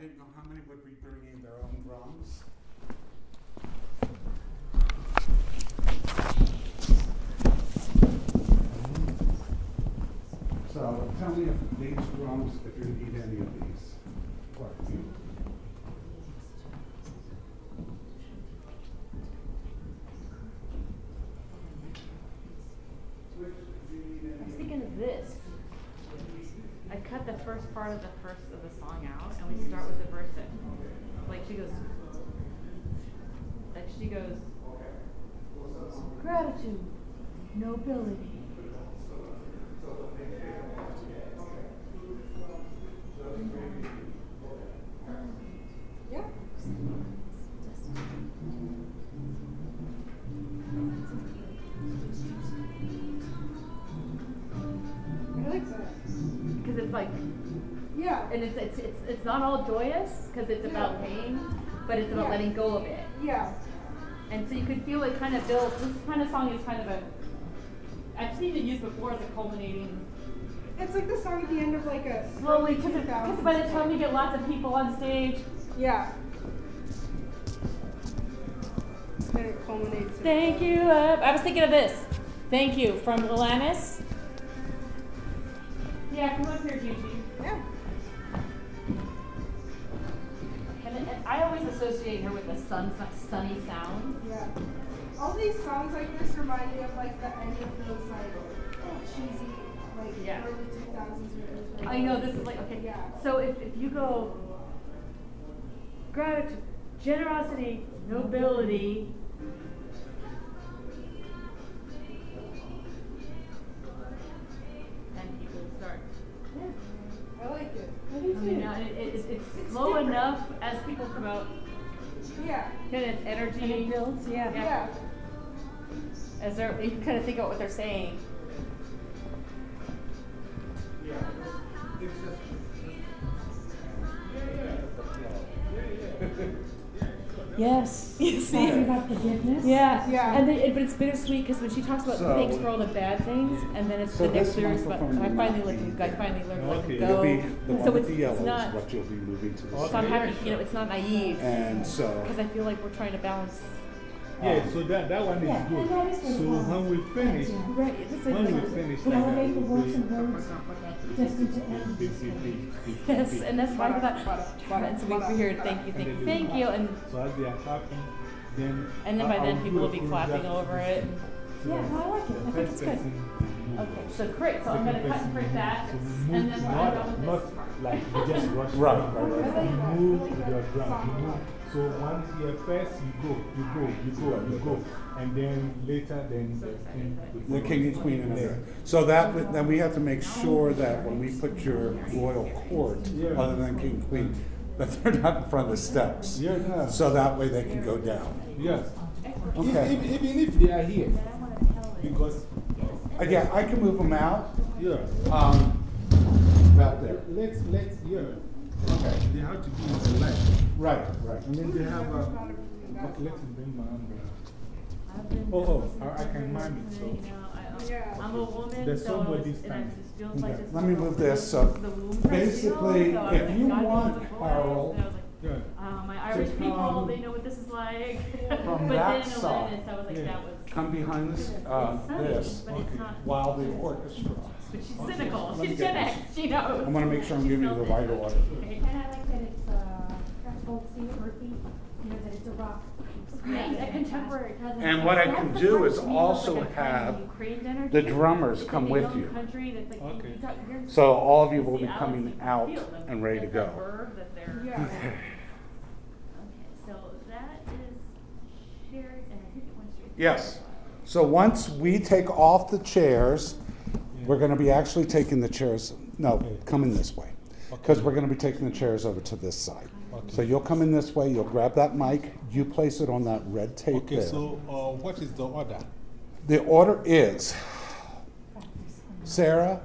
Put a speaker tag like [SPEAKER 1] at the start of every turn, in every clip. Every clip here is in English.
[SPEAKER 1] didn't know how many would be bringing their own drums. So tell me if these drums, if you need any of these. What,
[SPEAKER 2] and it's it's it's, it's not all joyous because it's about pain, but it's about
[SPEAKER 3] Yeah.
[SPEAKER 2] letting go of it.
[SPEAKER 3] Yeah.
[SPEAKER 2] And so you could feel it kind of build. This kind of song is kind of a. I've seen it used before as a culminating
[SPEAKER 3] It's like the song at the end of like a
[SPEAKER 2] slowly because by the time you get lots of people on stage,
[SPEAKER 3] Yeah. And it culminates.
[SPEAKER 2] Thank you. Uh, I was thinking of this. Thank you from Alanis. I know this is like okay.
[SPEAKER 3] Yeah.
[SPEAKER 2] So if, if you go gratitude, generosity, nobility. And people start.
[SPEAKER 3] Yeah. I like it.
[SPEAKER 2] I mean, uh, it, it, it's, it's
[SPEAKER 3] It's
[SPEAKER 2] slow
[SPEAKER 3] different.
[SPEAKER 2] enough as people promote
[SPEAKER 3] Yeah.
[SPEAKER 2] kind of energy.
[SPEAKER 4] And it builds, yeah.
[SPEAKER 3] Yeah.
[SPEAKER 2] As they're, you can kind of think about what they're saying.
[SPEAKER 4] Yes.
[SPEAKER 2] You see?
[SPEAKER 4] Talking about forgiveness.
[SPEAKER 2] Yeah,
[SPEAKER 3] Yeah.
[SPEAKER 2] And they, but it's bittersweet because when she talks about
[SPEAKER 1] So-
[SPEAKER 2] thanks for all the bad things, and then it's
[SPEAKER 1] So
[SPEAKER 2] the next
[SPEAKER 1] this
[SPEAKER 2] lyrics about
[SPEAKER 1] microphone
[SPEAKER 2] I finally
[SPEAKER 1] not
[SPEAKER 2] let
[SPEAKER 1] be
[SPEAKER 2] I finally learned to
[SPEAKER 5] Okay.
[SPEAKER 2] it go.
[SPEAKER 1] be the one
[SPEAKER 2] so
[SPEAKER 1] with
[SPEAKER 2] it's,
[SPEAKER 1] the
[SPEAKER 2] it's
[SPEAKER 1] yellow is
[SPEAKER 2] not.
[SPEAKER 1] what you'll be moving to the
[SPEAKER 2] So I'm
[SPEAKER 1] side.
[SPEAKER 2] having, you know, it's not naive
[SPEAKER 1] And so,
[SPEAKER 2] because I feel like we're trying to balance.
[SPEAKER 5] Yeah, so that, that one is
[SPEAKER 4] Yeah,
[SPEAKER 5] good.
[SPEAKER 4] and that is good.
[SPEAKER 5] So when we finish,
[SPEAKER 2] Right. It's like,
[SPEAKER 5] when we finish,
[SPEAKER 4] To
[SPEAKER 5] like
[SPEAKER 4] elevate
[SPEAKER 5] that, we-
[SPEAKER 4] to
[SPEAKER 2] yes, and that's why I thought. And so we we hear thank you, thank you, thank you, and
[SPEAKER 5] So as they are clapping, then.
[SPEAKER 2] and then by
[SPEAKER 5] I- I
[SPEAKER 2] then people will be clapping over it.
[SPEAKER 4] Yeah, I like it. I think it's good.
[SPEAKER 2] Okay, so great. So I'm gonna cut and print that,
[SPEAKER 5] So we
[SPEAKER 2] and then when I'm done
[SPEAKER 5] not,
[SPEAKER 2] with this part.
[SPEAKER 5] like you just rush.
[SPEAKER 1] Right, right, right.
[SPEAKER 5] You move with your drum. So one here first, you go, you go, you go, you go. And then later, then the king.
[SPEAKER 1] and queen and there. So that, then we have to make sure that when we put your royal court,
[SPEAKER 5] Yeah.
[SPEAKER 1] other than king and queen, that they're not in front of the steps.
[SPEAKER 5] Yeah, yeah.
[SPEAKER 1] So that way they can go down.
[SPEAKER 5] Yes.
[SPEAKER 1] Okay.
[SPEAKER 5] Even, even if they are here, because,
[SPEAKER 1] Uh, yeah, I can move them out,
[SPEAKER 5] yeah.
[SPEAKER 1] um, about there.
[SPEAKER 5] Let's, let's, yeah.
[SPEAKER 1] Okay.
[SPEAKER 5] They have to be in the light.
[SPEAKER 1] Right, right.
[SPEAKER 5] And then they have a. Okay, let me bring my umbrella.
[SPEAKER 2] I've
[SPEAKER 5] Oh, oh, I, I can manage,
[SPEAKER 2] You
[SPEAKER 5] so.
[SPEAKER 2] know, I,
[SPEAKER 3] Yeah.
[SPEAKER 2] I'm a woman,
[SPEAKER 5] There's
[SPEAKER 2] so
[SPEAKER 5] somebody
[SPEAKER 2] it's, and it
[SPEAKER 5] standing.
[SPEAKER 2] just feels like
[SPEAKER 1] Okay,
[SPEAKER 2] this
[SPEAKER 1] let me move this, so
[SPEAKER 2] the womb type
[SPEAKER 1] basically,
[SPEAKER 2] so
[SPEAKER 1] if
[SPEAKER 2] like,
[SPEAKER 1] you
[SPEAKER 2] God
[SPEAKER 1] want,
[SPEAKER 2] the voice,
[SPEAKER 1] Harold,
[SPEAKER 2] and I was like,
[SPEAKER 5] Yeah.
[SPEAKER 2] uh, my Irish
[SPEAKER 1] to
[SPEAKER 2] people,
[SPEAKER 1] come
[SPEAKER 2] they know what this is like.
[SPEAKER 1] from
[SPEAKER 2] but
[SPEAKER 1] that
[SPEAKER 2] then
[SPEAKER 1] side.
[SPEAKER 2] Alanis, I was like,
[SPEAKER 5] Yeah.
[SPEAKER 2] that was.
[SPEAKER 1] come behind this, uh,
[SPEAKER 2] sunny,
[SPEAKER 1] this,
[SPEAKER 2] but it's not.
[SPEAKER 1] while the orchestra.
[SPEAKER 2] But she's cynical.
[SPEAKER 1] Let me
[SPEAKER 2] She's
[SPEAKER 1] get
[SPEAKER 2] Gen
[SPEAKER 1] this.
[SPEAKER 2] X. She knows.
[SPEAKER 1] I wanna make sure I'm
[SPEAKER 2] She
[SPEAKER 1] giving you
[SPEAKER 2] felt
[SPEAKER 1] the
[SPEAKER 2] it.
[SPEAKER 1] right order.
[SPEAKER 2] Okay.
[SPEAKER 4] And I like that it's, uh, folksy, earthy, you know, that it's a rock.
[SPEAKER 2] Yeah, a contemporary.
[SPEAKER 1] And what I can do is also
[SPEAKER 2] Like a
[SPEAKER 1] have
[SPEAKER 2] Ukraine
[SPEAKER 1] the drummers come with you.
[SPEAKER 2] Country that's like, you-
[SPEAKER 5] Okay.
[SPEAKER 2] you talk- you're-
[SPEAKER 1] So all of you will be coming out and ready to go.
[SPEAKER 2] verb that they're-
[SPEAKER 3] Yeah.
[SPEAKER 2] Okay, so that is shared, and I think it went straight. to
[SPEAKER 1] Yes.
[SPEAKER 2] the-
[SPEAKER 1] So once we take off the chairs, we're gonna be actually taking the chairs, no, come in this way. Because we're gonna be taking the chairs over to this side.
[SPEAKER 5] Okay.
[SPEAKER 1] So you'll come in this way, you'll grab that mic, you place it on that red tape
[SPEAKER 5] Okay,
[SPEAKER 1] there.
[SPEAKER 5] so uh, what is the order?
[SPEAKER 1] The order is Sarah,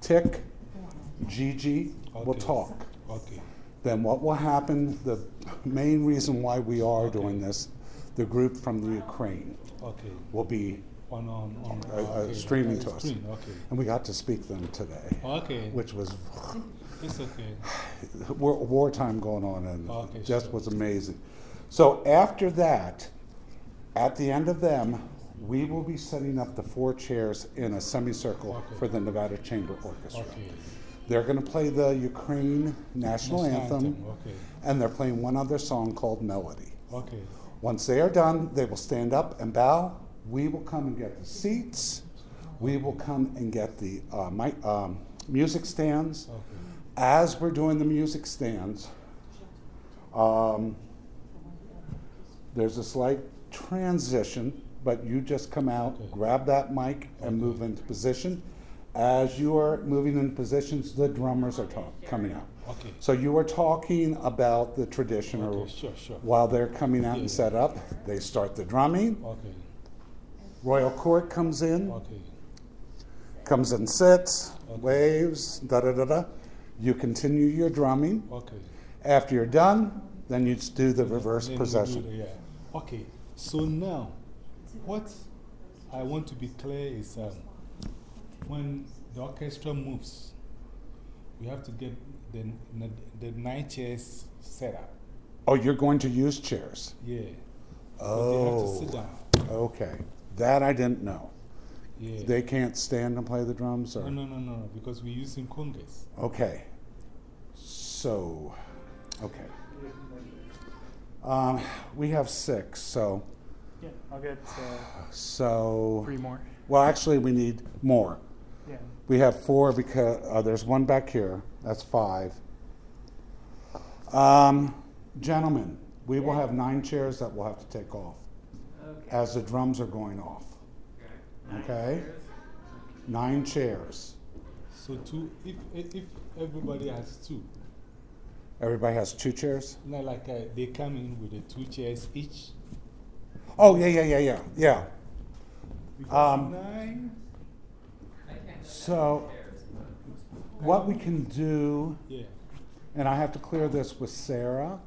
[SPEAKER 1] Tick, Gigi will
[SPEAKER 5] Okay.
[SPEAKER 1] talk.
[SPEAKER 5] Okay.
[SPEAKER 1] Then what will happen, the main reason why we are doing this, the group from the Ukraine
[SPEAKER 5] Okay.
[SPEAKER 1] will be,
[SPEAKER 5] On, on, on.
[SPEAKER 1] Uh,
[SPEAKER 5] okay.
[SPEAKER 1] streaming to us.
[SPEAKER 5] Stream, okay.
[SPEAKER 1] and we got to speak them today,
[SPEAKER 5] Okay.
[SPEAKER 1] which was
[SPEAKER 5] It's okay.
[SPEAKER 1] war, wartime going on, and
[SPEAKER 5] Okay,
[SPEAKER 1] just
[SPEAKER 5] sure.
[SPEAKER 1] was amazing. So after that, at the end of them, we will be setting up the four chairs in a semicircle
[SPEAKER 5] Okay.
[SPEAKER 1] for the Nevada Chamber Orchestra.
[SPEAKER 5] Okay.
[SPEAKER 1] They're going to play the Ukraine national,
[SPEAKER 5] National
[SPEAKER 1] anthem,
[SPEAKER 5] anthem, okay.
[SPEAKER 1] and they're playing one other song called Melody.
[SPEAKER 5] Okay.
[SPEAKER 1] Once they are done, they will stand up and bow. We will come and get the seats. We will come and get the uh, mic, um, music stands.
[SPEAKER 5] Okay.
[SPEAKER 1] As we're doing the music stands, um, there's a slight transition, but you just come out,
[SPEAKER 5] Okay.
[SPEAKER 1] grab that mic, and move into position. As you are moving into positions, the drummers are ta- coming out.
[SPEAKER 5] Okay.
[SPEAKER 1] So you are talking about the tradition, or
[SPEAKER 5] Okay, sure, sure.
[SPEAKER 1] while they're coming out
[SPEAKER 5] Yeah.
[SPEAKER 1] and set up, they start the drumming.
[SPEAKER 5] Okay.
[SPEAKER 1] Royal Court comes in,
[SPEAKER 5] Okay.
[SPEAKER 1] comes and sits,
[SPEAKER 5] Okay.
[SPEAKER 1] waves, da da da da. You continue your drumming.
[SPEAKER 5] Okay.
[SPEAKER 1] After you're done, then you just do the reverse
[SPEAKER 5] Then
[SPEAKER 1] possession.
[SPEAKER 5] the- yeah. Okay. So now, what I want to be clear is um, when the orchestra moves, we have to get the, the nine chairs set up.
[SPEAKER 1] Oh, you're going to use chairs.
[SPEAKER 5] Yeah. But they have to
[SPEAKER 1] Oh,
[SPEAKER 5] sit down.
[SPEAKER 1] okay. That I didn't know.
[SPEAKER 5] Yeah.
[SPEAKER 1] They can't stand and play the drums, or
[SPEAKER 5] no, no, no, no, because we're using congas.
[SPEAKER 1] okay. So, okay. Um, we have six, so
[SPEAKER 6] Yeah, I'll get uh,
[SPEAKER 1] so.
[SPEAKER 6] three more.
[SPEAKER 1] Well, actually, we need more.
[SPEAKER 6] Yeah.
[SPEAKER 1] We have four because uh, there's one back here. That's five. Um, gentlemen, we will have nine chairs that we'll have to take off as the drums are going off. Okay? Nine chairs.
[SPEAKER 5] So two, if, if everybody has two,
[SPEAKER 1] Everybody has two chairs?
[SPEAKER 5] not like uh, they come in with the two chairs each.
[SPEAKER 1] Oh, yeah, yeah, yeah, yeah, yeah.
[SPEAKER 5] Because
[SPEAKER 1] Um,
[SPEAKER 5] nine,
[SPEAKER 1] So, what we can do
[SPEAKER 5] yeah,
[SPEAKER 1] and I have to clear this with Sarah.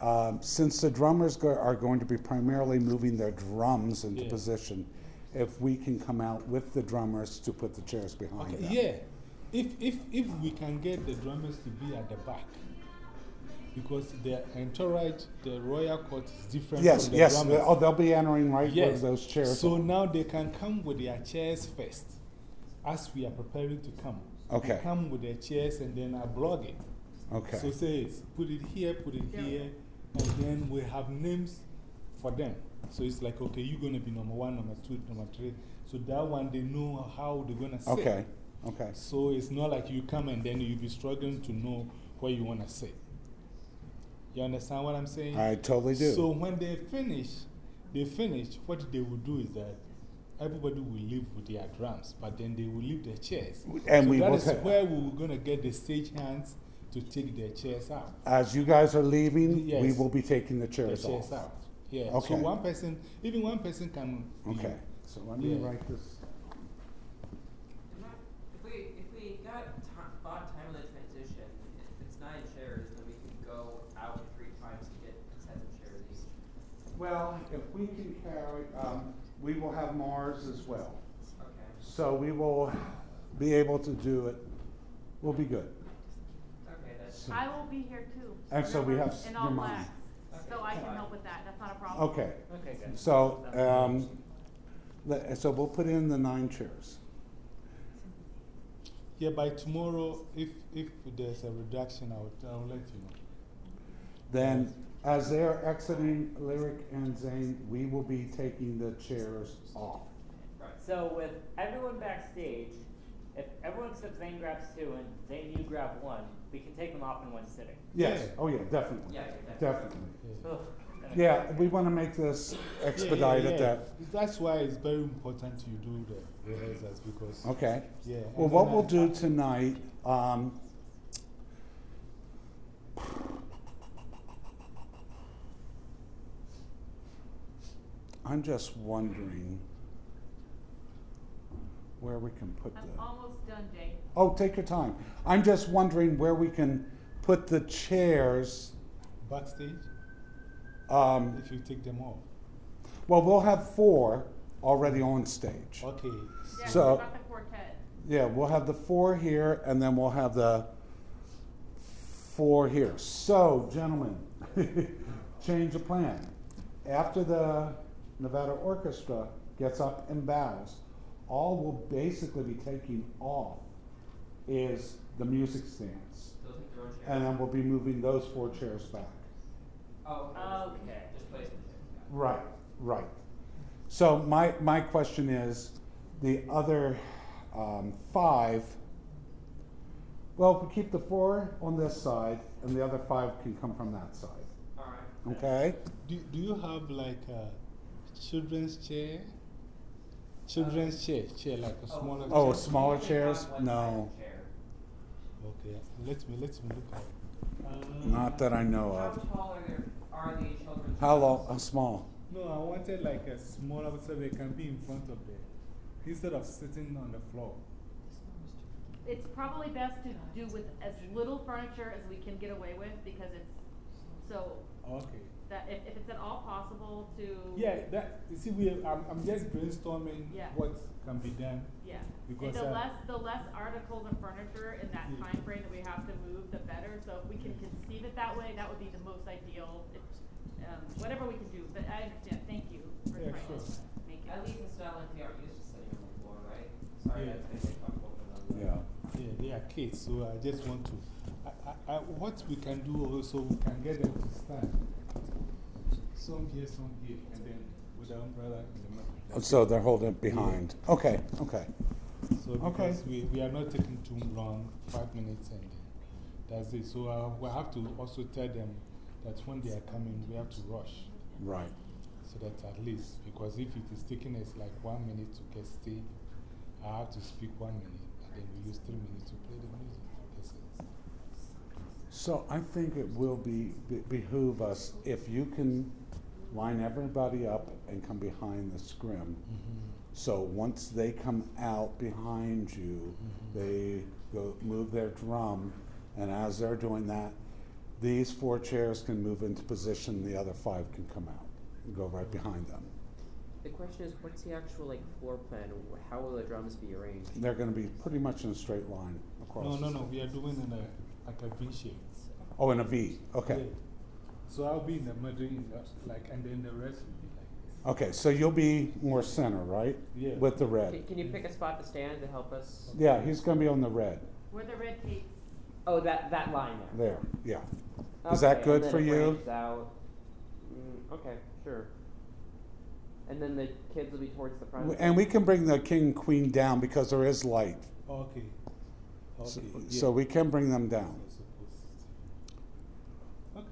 [SPEAKER 1] Um, since the drummers go, are going to be primarily moving their drums into
[SPEAKER 5] Yeah.
[SPEAKER 1] position, if we can come out with the drummers to put the chairs behind
[SPEAKER 5] okay,
[SPEAKER 1] them.
[SPEAKER 5] yeah. If, if, if we can get the drummers to be at the back, because the entourage, the royal court is different
[SPEAKER 1] Yes,
[SPEAKER 5] from the
[SPEAKER 1] yes.
[SPEAKER 5] drummers.
[SPEAKER 1] Oh, they'll be entering right where
[SPEAKER 5] Yes.
[SPEAKER 1] those chairs
[SPEAKER 5] So
[SPEAKER 1] are.
[SPEAKER 5] now they can come with their chairs first, as we are preparing to come. They
[SPEAKER 1] Okay.
[SPEAKER 5] come with their chairs and then I blog it.
[SPEAKER 1] Okay.
[SPEAKER 5] So say, it's put it here, put it here, and then we have names for them. So it's like, okay, you're going to be number one, number two, number three. So that one, they know how they're going to sit.
[SPEAKER 1] Okay. Okay.
[SPEAKER 5] So it's not like you come and then you'll be struggling to know where you want to sit. You understand what I'm saying?
[SPEAKER 1] I totally do.
[SPEAKER 5] So when they finish, they finish, what they will do is that everybody will leave with their drums, but then they will leave their chairs.
[SPEAKER 1] And
[SPEAKER 5] so
[SPEAKER 1] we
[SPEAKER 5] that is where we we're going to get the stage hands to take their chairs out.
[SPEAKER 1] As you guys are leaving, we will be taking the
[SPEAKER 5] The
[SPEAKER 1] chairs
[SPEAKER 5] chairs
[SPEAKER 1] off.
[SPEAKER 5] out. Yeah.
[SPEAKER 1] Okay.
[SPEAKER 5] So one person, even one person can. be-
[SPEAKER 1] Okay. So let me
[SPEAKER 5] Yeah.
[SPEAKER 1] write this.
[SPEAKER 7] If we, if we got ti- bought time of the transition, if it's nine chairs, then we can go out three times to get sets of chairs each.
[SPEAKER 1] Well, if we can carry, um, we will have Mars as well.
[SPEAKER 7] Okay.
[SPEAKER 1] So we will be able to do it. We'll be good.
[SPEAKER 7] Okay, that's,
[SPEAKER 1] So-
[SPEAKER 2] I will be here too.
[SPEAKER 1] And so we have
[SPEAKER 2] In
[SPEAKER 1] your
[SPEAKER 2] all
[SPEAKER 1] mom.
[SPEAKER 2] blacks, so I can help with that, that's not a problem.
[SPEAKER 1] Okay,
[SPEAKER 6] Okay, good.
[SPEAKER 1] so, um, le- so we'll put in the nine chairs.
[SPEAKER 5] Yeah, by tomorrow, if, if there's a reduction, I'll, I'll let you know.
[SPEAKER 1] Then, as they're exiting Lyric and Zane, we will be taking the chairs off. Right.
[SPEAKER 8] So with everyone backstage, if everyone except Zane grabs two and Zane you grab one, we can take them off in one sitting.
[SPEAKER 1] Yes,
[SPEAKER 5] Yeah.
[SPEAKER 1] oh yeah, definitely,
[SPEAKER 7] yeah, definitely.
[SPEAKER 1] definitely.
[SPEAKER 5] Yeah.
[SPEAKER 8] Ugh, then
[SPEAKER 1] Yeah, we want to make this
[SPEAKER 5] Yeah,
[SPEAKER 1] expedite
[SPEAKER 5] yeah, yeah.
[SPEAKER 1] that,
[SPEAKER 5] That's why it's very important you do the rehearsals because.
[SPEAKER 1] okay.
[SPEAKER 5] Yeah. and
[SPEAKER 1] Well, what
[SPEAKER 5] I-
[SPEAKER 1] we'll do tonight, um, I'm just wondering where we can put
[SPEAKER 2] I'm
[SPEAKER 1] the.
[SPEAKER 2] almost done, Jay.
[SPEAKER 1] Oh, take your time. I'm just wondering where we can put the chairs.
[SPEAKER 5] Backstage,
[SPEAKER 1] Um,
[SPEAKER 5] if you take them off.
[SPEAKER 1] well, we'll have four already on stage.
[SPEAKER 5] Okay.
[SPEAKER 2] Yeah,
[SPEAKER 1] So-
[SPEAKER 2] we got the quartet.
[SPEAKER 1] Yeah, we'll have the four here, and then we'll have the four here. So, gentlemen, change of plan. After the Nevada Orchestra gets up and bows, all we'll basically be taking off is the music stands.
[SPEAKER 7] They'll take their own chair.
[SPEAKER 1] And then we'll be moving those four chairs back.
[SPEAKER 7] Oh,
[SPEAKER 8] Okay.
[SPEAKER 7] Just place the chair.
[SPEAKER 1] Right, right. So my, my question is, the other um, five, well, if we keep the four on this side, and the other five can come from that side,
[SPEAKER 7] Alright.
[SPEAKER 1] okay?
[SPEAKER 5] Do, do you have like a children's chair? Children's chair, chair like a smaller chair.
[SPEAKER 7] Oh, smaller
[SPEAKER 1] chairs? No,
[SPEAKER 7] chair.
[SPEAKER 5] Okay, let me, let me look at it. Uh,
[SPEAKER 1] not that I know of.
[SPEAKER 7] How
[SPEAKER 1] of.
[SPEAKER 7] tall are there, are the children?
[SPEAKER 1] How long, how small?
[SPEAKER 5] No, I wanted like a smaller so they can be in front of the, instead of sitting on the floor.
[SPEAKER 2] It's probably best to do with as little furniture as we can get away with because it's, so
[SPEAKER 5] Okay.
[SPEAKER 2] That if, if it's at all possible to.
[SPEAKER 5] Yeah, that, you see, we, I'm, I'm just brainstorming
[SPEAKER 2] Yeah.
[SPEAKER 5] what can be done.
[SPEAKER 2] Yeah, and
[SPEAKER 5] Because,
[SPEAKER 2] the
[SPEAKER 5] uh,
[SPEAKER 2] less, the less articles and furniture in that
[SPEAKER 5] Yeah.
[SPEAKER 2] time frame that we have to move, the better, so if we can conceive it that way, that would be the most ideal. If, um, whatever we can do, but I understand, thank you for
[SPEAKER 5] Yeah,
[SPEAKER 2] trying to
[SPEAKER 5] sure.
[SPEAKER 2] make it.
[SPEAKER 7] At least it's not like they are used to sitting on the floor, right? Sorry,
[SPEAKER 5] Yeah.
[SPEAKER 7] that's gonna get comfortable for them.
[SPEAKER 1] Yeah.
[SPEAKER 5] Yeah, they are kids, so I just want to, I, I, I, what we can do also, we can get them to stand. Some here, some here, and then with the umbrella in the middle.
[SPEAKER 1] So they're holding it behind. Okay, okay.
[SPEAKER 5] So
[SPEAKER 1] Okay.
[SPEAKER 5] we, we are not taking too long, five minutes and then that's it. So uh, we have to also tell them that when they are coming, we have to rush.
[SPEAKER 1] Right.
[SPEAKER 5] So that at least, because if it is taking us like one minute to get stage, I have to speak one minute and then we use three minutes to play the music. That's it.
[SPEAKER 1] So I think it will be, be- behoove us if you can line everybody up and come behind the scrim. So once they come out behind you,
[SPEAKER 5] Mhm.
[SPEAKER 1] they go move their drum, and as they're doing that, these four chairs can move into position. The other five can come out and go right behind them.
[SPEAKER 9] The question is, what's the actual like floor plan? How will the drums be arranged?
[SPEAKER 1] They're going to be pretty much in a straight line across.
[SPEAKER 5] No,
[SPEAKER 1] the
[SPEAKER 5] no, no, we are doing in a, like a V shape.
[SPEAKER 1] Oh, in a V. Okay.
[SPEAKER 5] Yeah. So I'll be in the middle, like, and then the rest will be like this.
[SPEAKER 1] Okay. So you'll be more center, right?
[SPEAKER 5] Yeah.
[SPEAKER 1] With the red.
[SPEAKER 9] can you pick a spot to stand to help us?
[SPEAKER 1] Yeah, he's going to be on the red.
[SPEAKER 2] Where the red tape,
[SPEAKER 9] Oh, that, that line there.
[SPEAKER 1] There. Yeah. Is that
[SPEAKER 9] Okay,
[SPEAKER 1] good
[SPEAKER 9] and then
[SPEAKER 1] for
[SPEAKER 9] it
[SPEAKER 1] you?
[SPEAKER 9] branches out. Mm, okay, sure. And then the kids will be towards the front.
[SPEAKER 1] And we can bring the king queen down because there is light.
[SPEAKER 5] Okay.
[SPEAKER 1] So,
[SPEAKER 5] Okay.
[SPEAKER 1] so we can bring them down.
[SPEAKER 5] Okay.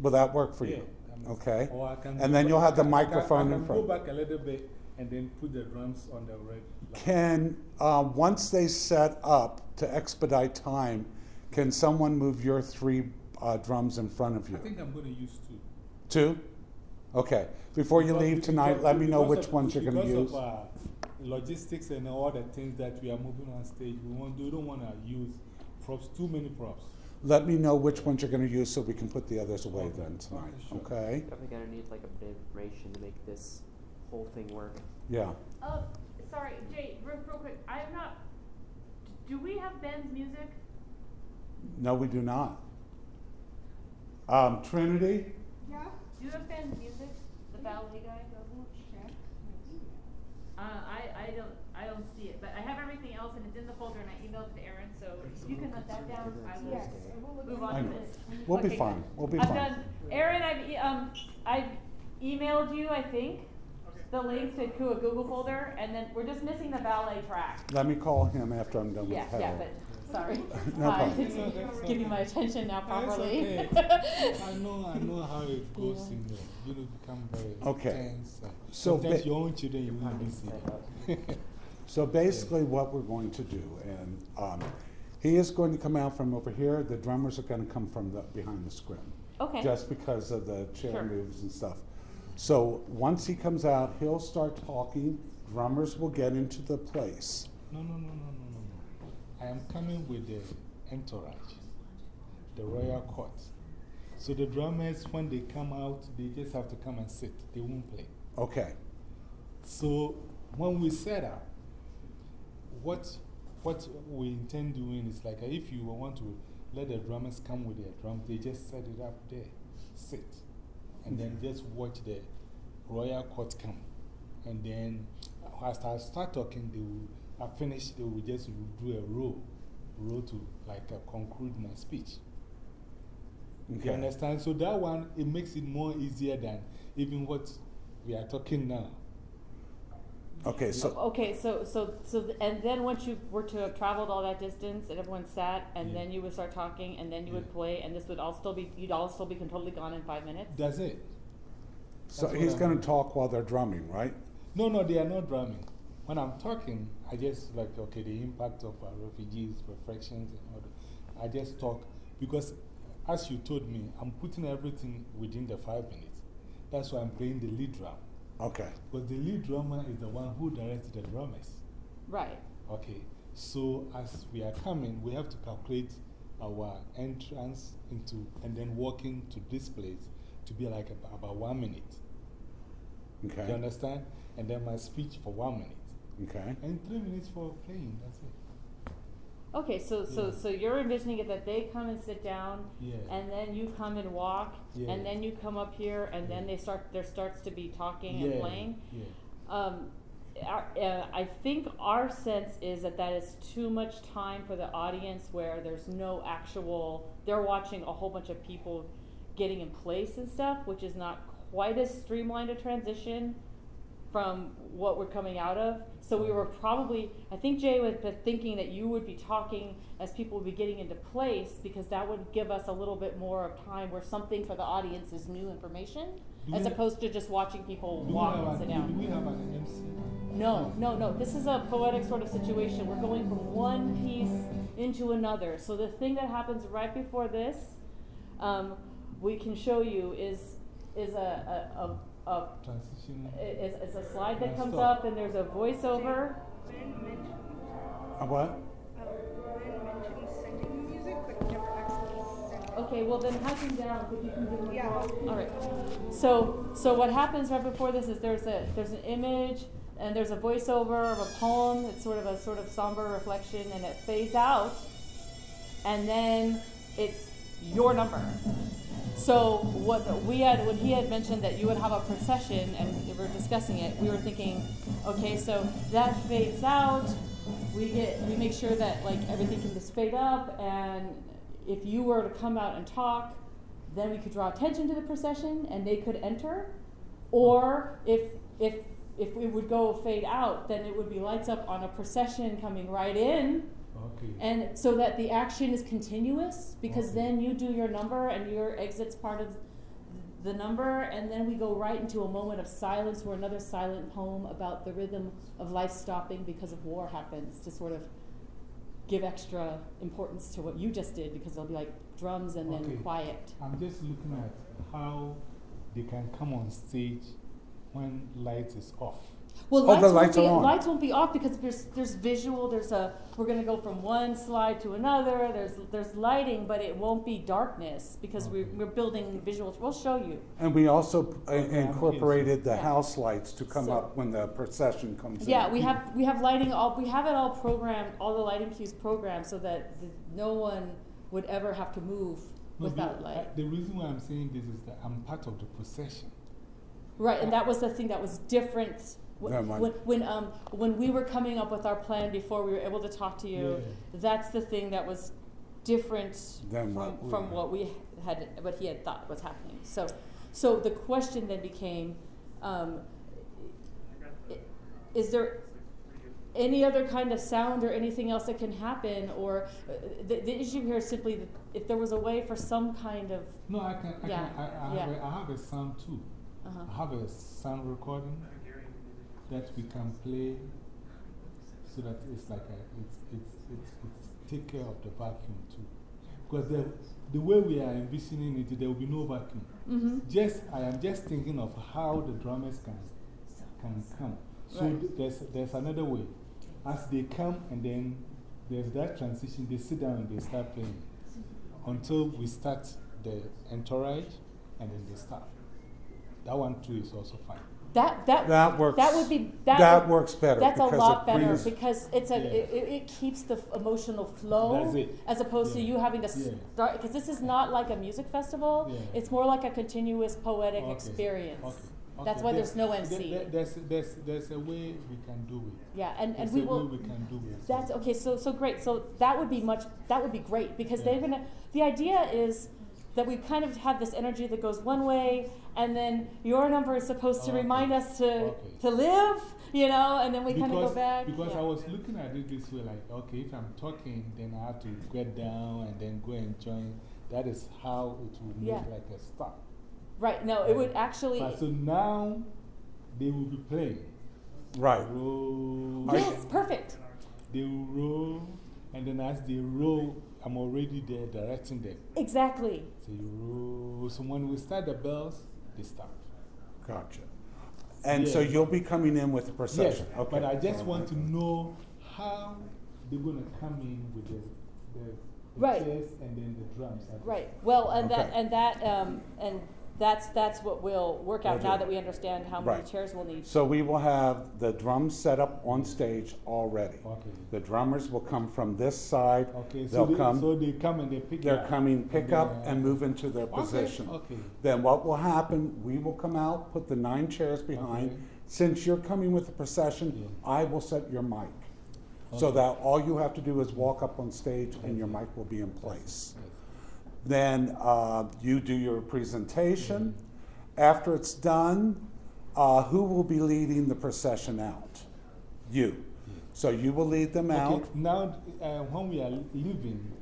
[SPEAKER 1] Will that work for you? Okay.
[SPEAKER 5] Or I can
[SPEAKER 1] And then you'll have the microphone in
[SPEAKER 5] can
[SPEAKER 1] front.
[SPEAKER 5] Go back a little bit and then put the drums on the red.
[SPEAKER 1] Can, uh, once they set up to expedite time, can someone move your three uh, drums in front of you?
[SPEAKER 5] I think I'm going to use two.
[SPEAKER 1] Two? Okay. Before you
[SPEAKER 5] Because-
[SPEAKER 1] leave tonight, let me know which
[SPEAKER 5] of-
[SPEAKER 1] ones you're going to use.
[SPEAKER 5] Of, uh, logistics and all the things that we are moving on stage, we, want, we don't want to use props, too many props.
[SPEAKER 1] Let me know which ones you're going to use so we can put the others away
[SPEAKER 5] Okay.
[SPEAKER 1] then tonight.
[SPEAKER 5] Okay, sure.
[SPEAKER 1] Okay?
[SPEAKER 9] Definitely gonna need like a bit of information to make this whole thing work.
[SPEAKER 1] Yeah.
[SPEAKER 2] oh, sorry, Jay, real, real quick, I'm not, do we have Ben's music?
[SPEAKER 1] No, we do not. Um, Trinity?
[SPEAKER 3] Yeah?
[SPEAKER 2] Do you have Ben's music, the ballet guy?
[SPEAKER 3] Check.
[SPEAKER 2] Uh, I, I don't, I don't see it, but I have everything else and it's in the folder and I emailed it to Aaron, so if you can let that down, I will
[SPEAKER 3] Yes, I will look
[SPEAKER 2] move
[SPEAKER 1] I
[SPEAKER 2] on to
[SPEAKER 1] know.
[SPEAKER 2] this.
[SPEAKER 1] We'll be
[SPEAKER 2] Okay,
[SPEAKER 1] fine.
[SPEAKER 2] good.
[SPEAKER 1] We'll be
[SPEAKER 2] I'm
[SPEAKER 1] fine.
[SPEAKER 2] done. Aaron, I've, e- um, I've emailed you, I think, the link to to a Google folder, and then we're just missing the ballet track.
[SPEAKER 1] Let me call him after I'm done with
[SPEAKER 2] Yeah,
[SPEAKER 1] Heather.
[SPEAKER 2] yeah, but, sorry.
[SPEAKER 1] No
[SPEAKER 2] I
[SPEAKER 1] problem.
[SPEAKER 2] didn't give you my attention now
[SPEAKER 5] It's
[SPEAKER 2] properly.
[SPEAKER 5] okay. I know, I know how it goes in there. You know, become very
[SPEAKER 1] Okay.
[SPEAKER 5] tense.
[SPEAKER 1] So
[SPEAKER 5] sometimes
[SPEAKER 1] ba-
[SPEAKER 5] your own children, you won't even see them.
[SPEAKER 1] So basically, what we're going to do, and um, he is going to come out from over here. The drummers are going to come from the, behind the scrim,
[SPEAKER 2] Okay,
[SPEAKER 1] just because of the chair
[SPEAKER 2] Sure.
[SPEAKER 1] moves and stuff. So once he comes out, he'll start talking. Drummers will get into the place.
[SPEAKER 5] No, no, no, no. I am coming with the entourage, the royal court. So the drummers, when they come out, they just have to come and sit. They won't play.
[SPEAKER 1] Okay.
[SPEAKER 5] So when we set up, what, what we intend doing is like if you want to let the drummers come with their drums. They just set it up there, sit, and then just watch the royal court come. And then, as I start talking, they will, I finish, they will just do a row, row to like a conclude my speech. You
[SPEAKER 1] Okay.
[SPEAKER 5] understand? So that one, it makes it more easier than even what we are talking now.
[SPEAKER 1] Okay, so,
[SPEAKER 2] Okay, so, so, so, th- and then once you were to have traveled all that distance and everyone sat, and
[SPEAKER 5] Yeah.
[SPEAKER 2] then you would start talking, and then you would play, and this would all still be, you'd all still be totally gone in five minutes?
[SPEAKER 5] That's it.
[SPEAKER 1] so
[SPEAKER 5] That's what
[SPEAKER 1] he's gonna talk while they're drumming, right?
[SPEAKER 5] No, no, they are not drumming. When I'm talking, I just like, okay, the impact of uh, refugees, reflections, and all that. I just talk because, as you told me, I'm putting everything within the five minutes. That's why I'm playing the lead drum.
[SPEAKER 1] Okay.
[SPEAKER 5] Because the lead drummer is the one who directs the drummers.
[SPEAKER 2] Right.
[SPEAKER 5] Okay, so as we are coming, we have to calculate our entrance into and then walking to this place to be like about, about one minute.
[SPEAKER 1] Okay.
[SPEAKER 5] You understand? And then my speech for one minute.
[SPEAKER 1] Okay.
[SPEAKER 5] And three minutes for playing, that's it.
[SPEAKER 2] Okay, so, so,
[SPEAKER 5] Yeah.
[SPEAKER 2] so you're envisioning it that they come and sit down,
[SPEAKER 5] Yeah.
[SPEAKER 2] and then you come and walk,
[SPEAKER 5] Yeah.
[SPEAKER 2] and then you come up here, and then they start, there starts to be talking and
[SPEAKER 5] Yeah,
[SPEAKER 2] playing?
[SPEAKER 5] Yeah.
[SPEAKER 2] Um, our, uh, I think our sense is that that is too much time for the audience where there's no actual, they're watching a whole bunch of people getting in place and stuff, which is not quite as streamlined a transition from what we're coming out of. So we were probably, I think Jay was thinking that you would be talking as people would be getting into place because that would give us a little bit more of time where something for the audience is new information
[SPEAKER 5] Do
[SPEAKER 2] as opposed to just watching people walk
[SPEAKER 5] have
[SPEAKER 2] and
[SPEAKER 5] a-
[SPEAKER 2] sit
[SPEAKER 5] do
[SPEAKER 2] down.
[SPEAKER 5] we have an MC?
[SPEAKER 2] No, no, no. This is a poetic sort of situation. We're going from one piece into another. So the thing that happens right before this, um, we can show you is is a a, a, a
[SPEAKER 5] Transition.
[SPEAKER 2] is, is a slide that
[SPEAKER 5] Now
[SPEAKER 2] comes
[SPEAKER 5] stop.
[SPEAKER 2] up and there's a voiceover.
[SPEAKER 3] Lynn mentioned,
[SPEAKER 1] Uh, what?
[SPEAKER 3] Lynn mentioned sending music, but never actually sent.
[SPEAKER 2] Okay, well then hack him down if you can give him a
[SPEAKER 3] Yeah.
[SPEAKER 2] All right. So so what happens right before this is there's a there's an image and there's a voiceover of a poem. It's sort of a sort of somber reflection, and it fades out, and then it's your number. So what we had when he had mentioned that you would have a procession and we were discussing it, we were thinking, okay, so that fades out. We get we make sure that like everything can just fade up, and if you were to come out and talk, then we could draw attention to the procession and they could enter. Or if if if we would go fade out, then it would be lights up on a procession coming right in.
[SPEAKER 5] Okay.
[SPEAKER 2] And so that the action is continuous, because
[SPEAKER 5] Okay.
[SPEAKER 2] then you do your number and your exit's part of the number, and then we go right into a moment of silence where another silent poem about the rhythm of life stopping because of war happens to sort of give extra importance to what you just did, because there'll be like drums and then quiet.
[SPEAKER 5] I'm just looking at how they can come on stage when light is off.
[SPEAKER 2] Well,
[SPEAKER 1] Oh,
[SPEAKER 2] lights,
[SPEAKER 1] the
[SPEAKER 2] won't be,
[SPEAKER 1] are on.
[SPEAKER 2] lights won't be off because there's there's visual. There's a we're gonna go from one slide to another. There's there's lighting, but it won't be darkness because we,
[SPEAKER 5] Okay.
[SPEAKER 2] we're building visuals. We'll show you.
[SPEAKER 1] And we also uh,
[SPEAKER 5] Okay,
[SPEAKER 1] incorporated the
[SPEAKER 2] Yeah.
[SPEAKER 1] house lights to come
[SPEAKER 2] So-
[SPEAKER 1] up when the procession comes in.
[SPEAKER 2] Yeah, we have we have lighting all we have it all programmed. All the lighting cues programmed so that th- no one would ever have to move
[SPEAKER 5] No,
[SPEAKER 2] without
[SPEAKER 5] the,
[SPEAKER 2] light.
[SPEAKER 5] uh, the reason why I'm saying this is that I'm part of the procession.
[SPEAKER 2] Right, and that was the thing that was different. Wh- When, when, um, when we were coming up with our plan before we were able to talk to you,
[SPEAKER 5] Yeah.
[SPEAKER 2] that's the thing that was different
[SPEAKER 1] Than
[SPEAKER 2] from,
[SPEAKER 1] what we-
[SPEAKER 2] from what we had, what he had thought was happening. So, so the question then became, um, is there any other kind of sound or anything else that can happen, or uh, the, the issue here is simply that if there was a way for some kind of,
[SPEAKER 5] No, I can. I,
[SPEAKER 2] Yeah,
[SPEAKER 5] can, I, I,
[SPEAKER 2] yeah.
[SPEAKER 5] have a, I have a sound too.
[SPEAKER 2] uh-huh.
[SPEAKER 5] I have a sound recording that we can play so that it's like a, it's, it's, it's, it's take care of the vacuum too. Because the, the way we are envisioning it, there will be no vacuum.
[SPEAKER 2] hmm
[SPEAKER 5] Just, I am just thinking of how the drummers can, can come. So
[SPEAKER 2] Right.
[SPEAKER 5] th- there's, there's another way. As they come and then there's that transition, they sit down and they start playing until we start the entourage and then they start. That one too is also fine.
[SPEAKER 2] That, that,
[SPEAKER 1] That works.
[SPEAKER 2] that would be, that.
[SPEAKER 1] That
[SPEAKER 2] would-
[SPEAKER 1] works better
[SPEAKER 2] That's a lot better
[SPEAKER 1] brings-
[SPEAKER 2] because it's a,
[SPEAKER 5] Yeah.
[SPEAKER 2] it, it, it keeps the emotional flow. As opposed to you having to
[SPEAKER 5] Yeah.
[SPEAKER 2] start, because this is not like a music festival.
[SPEAKER 5] Yeah.
[SPEAKER 2] It's more like a continuous poetic
[SPEAKER 5] Okay.
[SPEAKER 2] experience.
[SPEAKER 5] Okay.
[SPEAKER 2] That's why
[SPEAKER 5] There-
[SPEAKER 2] there's no MC.
[SPEAKER 5] there- There's, there's, there's a way we can do it.
[SPEAKER 2] Yeah, and, and
[SPEAKER 5] There's
[SPEAKER 2] we
[SPEAKER 5] a
[SPEAKER 2] will.
[SPEAKER 5] way we can do it.
[SPEAKER 2] That's okay. So so great. So that would be much. That would be great because
[SPEAKER 5] Yeah.
[SPEAKER 2] they're gonna. The idea is that we kind of have this energy that goes one way, and then your number is supposed to ah,
[SPEAKER 5] Okay.
[SPEAKER 2] remind us to
[SPEAKER 5] Okay.
[SPEAKER 2] to live, you know, and then we kind of go back.
[SPEAKER 5] Because
[SPEAKER 2] yeah.
[SPEAKER 5] I was looking at it this way, like, okay, if I'm talking, then I have to get down and then go and join. That is how it will make
[SPEAKER 2] Yeah.
[SPEAKER 5] like a stop.
[SPEAKER 2] right. No, it would actually.
[SPEAKER 5] But so now they will be playing.
[SPEAKER 1] Right.
[SPEAKER 5] Roll.
[SPEAKER 2] yes, perfect.
[SPEAKER 5] They will roll, and then as they roll, I'm already there directing them.
[SPEAKER 2] Exactly.
[SPEAKER 5] So you roll. So when we start the bells, they stop.
[SPEAKER 1] Gotcha. And so you'll be coming in with the procession?
[SPEAKER 5] Yes,
[SPEAKER 1] Okay.
[SPEAKER 5] but I just want to know how they're going to come in with the, the, the
[SPEAKER 2] Right.
[SPEAKER 5] chairs and then the drums.
[SPEAKER 2] Right. Well, and that
[SPEAKER 1] Okay.
[SPEAKER 2] and that um, and that's that's what we'll work out
[SPEAKER 1] We'll
[SPEAKER 2] now
[SPEAKER 1] do.
[SPEAKER 2] that we understand how many
[SPEAKER 1] Right.
[SPEAKER 2] chairs we'll need.
[SPEAKER 1] So we will have the drums set up on stage already.
[SPEAKER 5] Okay.
[SPEAKER 1] The drummers will come from this side.
[SPEAKER 5] Okay, so
[SPEAKER 1] They'll
[SPEAKER 5] they,
[SPEAKER 1] come.
[SPEAKER 5] so they come and they pick
[SPEAKER 1] They're
[SPEAKER 5] up.
[SPEAKER 1] coming, pick
[SPEAKER 5] then,
[SPEAKER 1] up,
[SPEAKER 5] uh,
[SPEAKER 1] and move into their
[SPEAKER 5] okay,
[SPEAKER 1] position.
[SPEAKER 5] Okay.
[SPEAKER 1] Then what will happen, we will come out, put the nine chairs behind.
[SPEAKER 5] Okay.
[SPEAKER 1] Since you're coming with the procession,
[SPEAKER 5] Yeah.
[SPEAKER 1] I will set your mic. So
[SPEAKER 5] Okay.
[SPEAKER 1] that all you have to do is walk up on stage and your mic will be in place.
[SPEAKER 5] Yes.
[SPEAKER 1] Then uh, you do your presentation. After it's done, uh, who will be leading the procession out? You. So you will lead them out.
[SPEAKER 5] Okay, now uh, when we are leaving,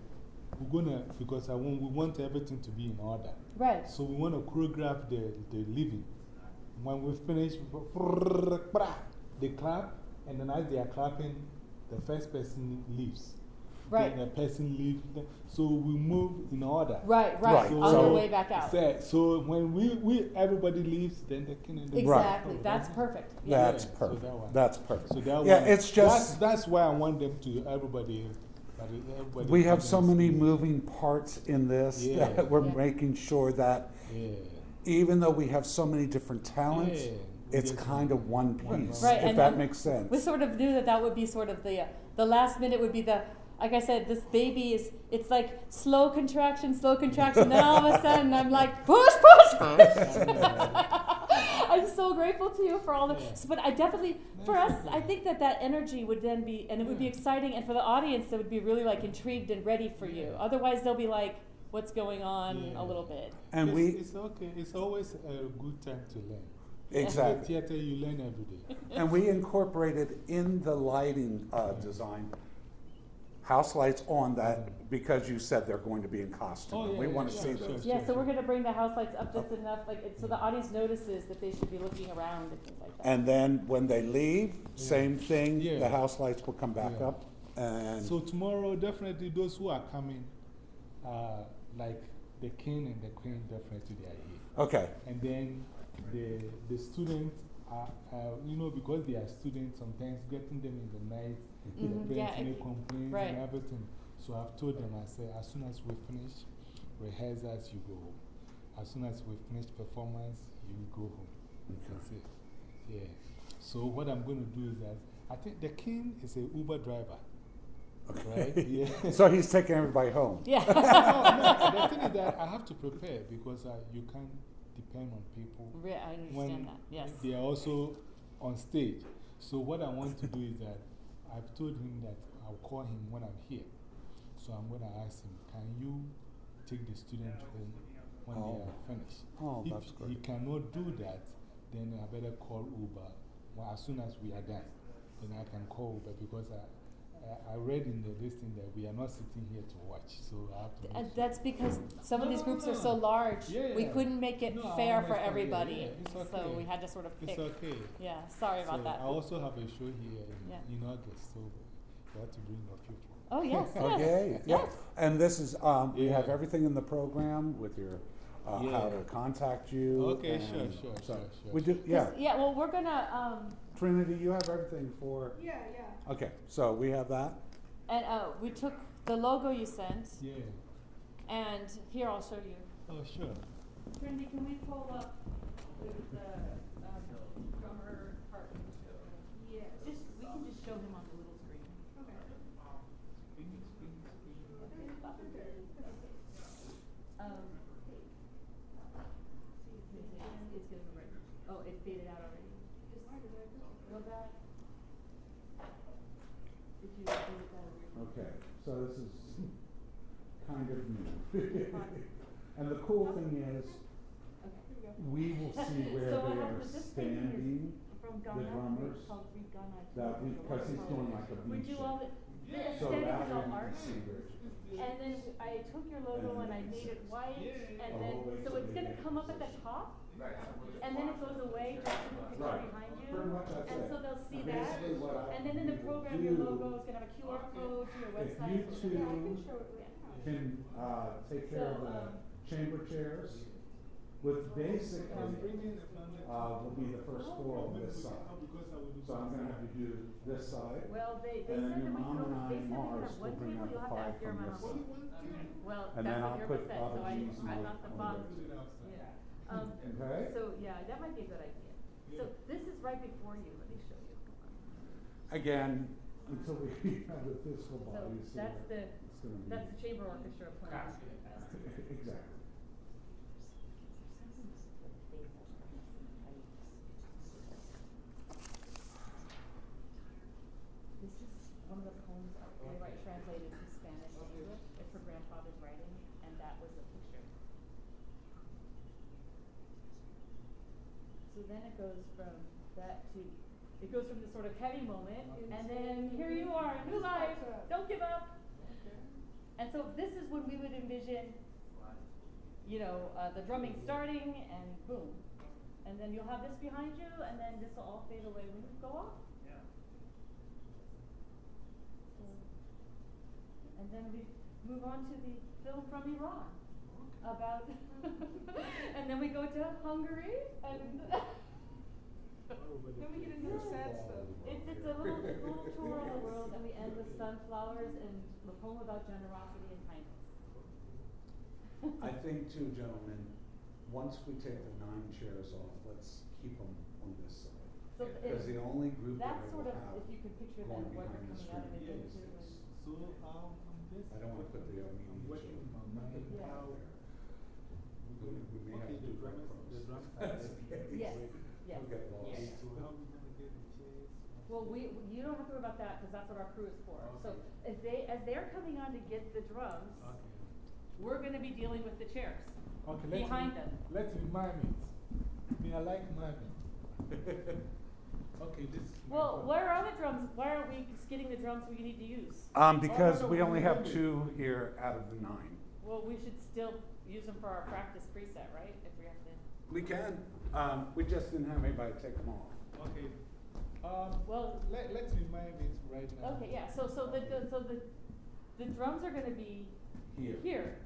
[SPEAKER 5] we're gonna, because I want, we want everything to be in order.
[SPEAKER 2] Right.
[SPEAKER 5] So we want to choreograph the, the leaving. When we finish, they clap, and then as they are clapping, the first person leaves.
[SPEAKER 2] Right.
[SPEAKER 5] Then the person leaves. then- So we move in order.
[SPEAKER 2] Right. Right.
[SPEAKER 1] Right.
[SPEAKER 2] On
[SPEAKER 1] So-
[SPEAKER 2] their way back out.
[SPEAKER 5] So, so when we, we, everybody leaves, then they can. they-
[SPEAKER 1] Right.
[SPEAKER 2] Exactly. That's perfect. Yeah.
[SPEAKER 1] That's
[SPEAKER 5] Yeah, so
[SPEAKER 1] perfect.
[SPEAKER 5] that.
[SPEAKER 1] That's perfect.
[SPEAKER 5] So that
[SPEAKER 1] yeah,
[SPEAKER 5] one-
[SPEAKER 1] it's just
[SPEAKER 5] That's, that's why I want them to, everybody. everybody
[SPEAKER 1] we have so many
[SPEAKER 5] sees.
[SPEAKER 1] moving parts in this
[SPEAKER 5] Yeah.
[SPEAKER 1] that we're
[SPEAKER 2] Yeah.
[SPEAKER 1] making sure that
[SPEAKER 5] Yeah.
[SPEAKER 1] even though we have so many different talents,
[SPEAKER 5] Yeah.
[SPEAKER 1] it's kind of one piece,
[SPEAKER 2] Right,
[SPEAKER 1] if
[SPEAKER 2] and-
[SPEAKER 1] that makes sense.
[SPEAKER 2] We sort of knew that that would be sort of the uh, the last minute would be the like I said, this baby is it's like slow contraction, slow contraction. then all of a sudden I'm like push, push, push. I'm so grateful to you for all the.
[SPEAKER 5] Yeah.
[SPEAKER 2] So, but I definitely for us, I think that that energy would then be and it would be exciting, and for the audience, they would be really like intrigued and ready for you. Otherwise, they'll be like, "What's going on?"
[SPEAKER 5] Yeah.
[SPEAKER 2] a little bit.
[SPEAKER 1] and
[SPEAKER 5] it's,
[SPEAKER 1] we
[SPEAKER 5] It's okay. It's always a good time to learn.
[SPEAKER 1] exactly.
[SPEAKER 5] In the theater, you learn every day.
[SPEAKER 1] and we incorporated in the lighting uh, design house lights on that because you said they're going to be in costume.
[SPEAKER 5] Oh,
[SPEAKER 1] and
[SPEAKER 5] yeah,
[SPEAKER 1] we
[SPEAKER 5] yeah,
[SPEAKER 1] want to
[SPEAKER 5] sure,
[SPEAKER 1] see
[SPEAKER 5] sure.
[SPEAKER 1] those.
[SPEAKER 2] Yeah, so we're gonna bring the house lights up just enough, like it, so the audience notices that they should be looking around and things like that.
[SPEAKER 1] And then when they leave, same thing.
[SPEAKER 5] Yeah.
[SPEAKER 1] The house lights will come back
[SPEAKER 5] Yeah.
[SPEAKER 1] up, and
[SPEAKER 5] So tomorrow, definitely those who are coming, uh, like the king and the queen, definitely they are here.
[SPEAKER 1] okay,
[SPEAKER 5] And then the, the students, are, uh, you know, because they are students, sometimes getting them in the night,
[SPEAKER 2] Mhm,
[SPEAKER 5] the
[SPEAKER 2] yeah,
[SPEAKER 5] parents may
[SPEAKER 2] it-
[SPEAKER 5] complain
[SPEAKER 2] right.
[SPEAKER 5] and everything. So I've told them, I said, as soon as we finish rehearsals, you go home. As soon as we finish performance, you go home. That's it. Yeah. So what I'm going to do is that I think the king is a Uber driver. Right? Yeah.
[SPEAKER 1] so he's taking everybody home.
[SPEAKER 2] Yeah.
[SPEAKER 5] no, no, the thing is that I have to prepare because uh, you can't depend on people
[SPEAKER 2] Re- I understand
[SPEAKER 5] when
[SPEAKER 2] that, yes.
[SPEAKER 5] they are also on stage. So, what I want to do is that I've told him that I'll call him when I'm here. So, I'm going to ask him, can you take the student home when they
[SPEAKER 1] Oh.
[SPEAKER 5] are finished?
[SPEAKER 1] Oh,
[SPEAKER 5] if
[SPEAKER 1] that's
[SPEAKER 5] he cannot do that, then I better call Uber well, as soon as we are done. Then I can call Uber because I, I, I read in the listing that we are not sitting here to watch. So, I have to. make
[SPEAKER 2] And that's because some of
[SPEAKER 5] No,
[SPEAKER 2] these
[SPEAKER 5] no,
[SPEAKER 2] groups are so large,
[SPEAKER 5] Yeah,
[SPEAKER 2] we couldn't make it
[SPEAKER 5] No,
[SPEAKER 2] fair for
[SPEAKER 5] understand, yeah,
[SPEAKER 2] everybody.
[SPEAKER 5] yeah, it's
[SPEAKER 2] So we had to sort of pick.
[SPEAKER 5] It's okay.
[SPEAKER 2] Yeah, sorry about that.
[SPEAKER 5] I also have a show here in,
[SPEAKER 2] Yeah.
[SPEAKER 5] in August, so you have to bring your people.
[SPEAKER 2] Oh, yes, yes.
[SPEAKER 1] Okay, yeah.
[SPEAKER 2] Yes.
[SPEAKER 1] And this is, um, we have everything in the program with your, uh, how to contact you.
[SPEAKER 5] Okay, sure, sure,
[SPEAKER 1] so
[SPEAKER 5] sure, sure.
[SPEAKER 1] We do, yeah.
[SPEAKER 2] Yeah, well, we're gonna, um,
[SPEAKER 1] Trinity, you have everything for,
[SPEAKER 3] Yeah, yeah.
[SPEAKER 1] okay, so we have that.
[SPEAKER 2] and uh, we took the logo you sent,
[SPEAKER 5] Yeah.
[SPEAKER 2] and here I'll show you.
[SPEAKER 5] Oh, sure.
[SPEAKER 2] Trinity, can we pull up the, the um, drummer part.
[SPEAKER 3] Yes.
[SPEAKER 2] Just, we can just show him on the little screen.
[SPEAKER 3] Okay.
[SPEAKER 2] Um. It's gonna be right, oh, it faded out already. Well, that. Did you fade it out?
[SPEAKER 1] Okay, so this is kind of new. And the cool thing is,
[SPEAKER 2] Okay.
[SPEAKER 1] we will see where
[SPEAKER 2] So what
[SPEAKER 1] they
[SPEAKER 2] uh, are this thing here is
[SPEAKER 1] standing,
[SPEAKER 2] From
[SPEAKER 1] the drummers,
[SPEAKER 2] it's called Greek
[SPEAKER 1] that we, cause he's doing like a
[SPEAKER 2] We
[SPEAKER 1] V
[SPEAKER 2] do all
[SPEAKER 1] shape.
[SPEAKER 2] the, the
[SPEAKER 1] So
[SPEAKER 2] aesthetic
[SPEAKER 1] that
[SPEAKER 2] is all
[SPEAKER 1] way you
[SPEAKER 2] art.
[SPEAKER 1] can see where,
[SPEAKER 2] And then I took your logo
[SPEAKER 1] And
[SPEAKER 2] and I made it white, and then, so it's gonna come up at the top, and then it goes away just to the picture
[SPEAKER 1] Right.
[SPEAKER 2] behind you.
[SPEAKER 1] Much that's
[SPEAKER 2] And so they'll see
[SPEAKER 1] And
[SPEAKER 2] that,
[SPEAKER 1] basically what I-
[SPEAKER 2] and then in the
[SPEAKER 1] will
[SPEAKER 2] program, your
[SPEAKER 1] do-
[SPEAKER 2] logo is gonna have a QR code to your
[SPEAKER 1] If
[SPEAKER 2] website.
[SPEAKER 1] you
[SPEAKER 2] and-
[SPEAKER 1] two
[SPEAKER 3] Yeah, I can show it right now.
[SPEAKER 1] can, uh, take care of the
[SPEAKER 2] um,
[SPEAKER 1] chamber chairs, with basically, uh, will be the first floor on this side. So I'm gonna have you do this side,
[SPEAKER 2] Well, they, they
[SPEAKER 1] And then
[SPEAKER 2] said
[SPEAKER 1] your
[SPEAKER 2] that we
[SPEAKER 1] mom
[SPEAKER 2] can,
[SPEAKER 1] and I
[SPEAKER 2] they
[SPEAKER 1] and
[SPEAKER 2] said we can
[SPEAKER 1] Mars
[SPEAKER 2] have
[SPEAKER 1] will
[SPEAKER 2] one
[SPEAKER 1] bring
[SPEAKER 2] table,
[SPEAKER 1] out
[SPEAKER 2] you'll
[SPEAKER 1] the
[SPEAKER 2] have to
[SPEAKER 1] five
[SPEAKER 2] ask your
[SPEAKER 1] from
[SPEAKER 2] mom.
[SPEAKER 1] this side.
[SPEAKER 2] Well,
[SPEAKER 1] And
[SPEAKER 2] that's
[SPEAKER 1] then I'll
[SPEAKER 2] your
[SPEAKER 1] put
[SPEAKER 2] said,
[SPEAKER 1] all
[SPEAKER 2] so
[SPEAKER 1] the
[SPEAKER 2] I,
[SPEAKER 1] G's
[SPEAKER 2] I'm not the
[SPEAKER 1] the-
[SPEAKER 2] boss.
[SPEAKER 1] on
[SPEAKER 2] Yeah. Um,
[SPEAKER 1] Okay.
[SPEAKER 2] so, yeah, that might be a good idea. So this is right before you, let me show you.
[SPEAKER 1] Again, until we have the physical
[SPEAKER 2] So
[SPEAKER 1] body, so
[SPEAKER 2] that's the,
[SPEAKER 1] it's gonna be.
[SPEAKER 2] that's the chamber orchestra plan.
[SPEAKER 1] Exactly.
[SPEAKER 2] This is one of the poems I write translated to Spanish and English. It's her grandfather's writing, and that was the picture. So then it goes from that to, it goes from this sort of heavy moment, and then here you are, new life, don't give up. And so this is when we would envision, you know, uh, the drumming starting and boom. And then you'll have this behind you, and then this will all fade away when you go off.
[SPEAKER 6] Yeah.
[SPEAKER 2] So, and then we move on to the film from Iran about, and then we go to Hungary and.
[SPEAKER 3] Then we get into the sad stuff.
[SPEAKER 2] It's, it's a little, it's a little tour of the world, and we end with sunflowers and the poem about generosity and kindness.
[SPEAKER 1] I think too, gentlemen, once we take the nine chairs off, let's keep them on this side.
[SPEAKER 2] So
[SPEAKER 1] Because
[SPEAKER 2] it-
[SPEAKER 1] the only group that
[SPEAKER 2] That's
[SPEAKER 1] I will
[SPEAKER 2] sort of,
[SPEAKER 1] have
[SPEAKER 2] if you could picture
[SPEAKER 1] going
[SPEAKER 2] then what
[SPEAKER 1] behind
[SPEAKER 2] you're
[SPEAKER 1] the
[SPEAKER 2] coming out of
[SPEAKER 1] screen
[SPEAKER 2] it
[SPEAKER 1] is
[SPEAKER 2] into.
[SPEAKER 1] this.
[SPEAKER 5] So, um, this.
[SPEAKER 1] I don't wanna put the
[SPEAKER 5] I'm working
[SPEAKER 1] children
[SPEAKER 5] on my mind
[SPEAKER 2] Yeah.
[SPEAKER 5] how.
[SPEAKER 1] We, we may have
[SPEAKER 5] Okay,
[SPEAKER 1] to
[SPEAKER 5] the
[SPEAKER 1] do
[SPEAKER 5] drum,
[SPEAKER 1] GoPros.
[SPEAKER 5] the drum
[SPEAKER 1] That's
[SPEAKER 5] side.
[SPEAKER 1] okay.
[SPEAKER 2] Yes, yes.
[SPEAKER 1] We'll.
[SPEAKER 8] Yeah.
[SPEAKER 5] So how we gonna get the chairs?
[SPEAKER 2] Well, we, you don't have to worry about that, cause that's what our crew is for. So
[SPEAKER 5] Okay.
[SPEAKER 2] if they, as they're coming on to get the drums,
[SPEAKER 5] Okay.
[SPEAKER 2] we're gonna be dealing with the chairs.
[SPEAKER 5] Okay, let's.
[SPEAKER 2] Behind
[SPEAKER 5] re-
[SPEAKER 2] them.
[SPEAKER 5] Let's remind it. I mean, I like miming. Okay, this. is my
[SPEAKER 2] Well,
[SPEAKER 5] phone.
[SPEAKER 2] where are the drums? Why aren't we just getting the drums we need to use?
[SPEAKER 1] Um, because
[SPEAKER 5] no,
[SPEAKER 1] we
[SPEAKER 5] we
[SPEAKER 1] only have
[SPEAKER 5] moved it.
[SPEAKER 1] two here out of the nine.
[SPEAKER 2] Well, we should still use them for our practice preset, right? If we have to.
[SPEAKER 1] We can, um, we just didn't have anybody take them off.
[SPEAKER 5] Okay. Um,
[SPEAKER 2] Well-
[SPEAKER 5] let, let's remind it right now.
[SPEAKER 2] Okay, yeah, so, so the, the, so the, the drums are gonna be
[SPEAKER 1] Here.
[SPEAKER 2] here.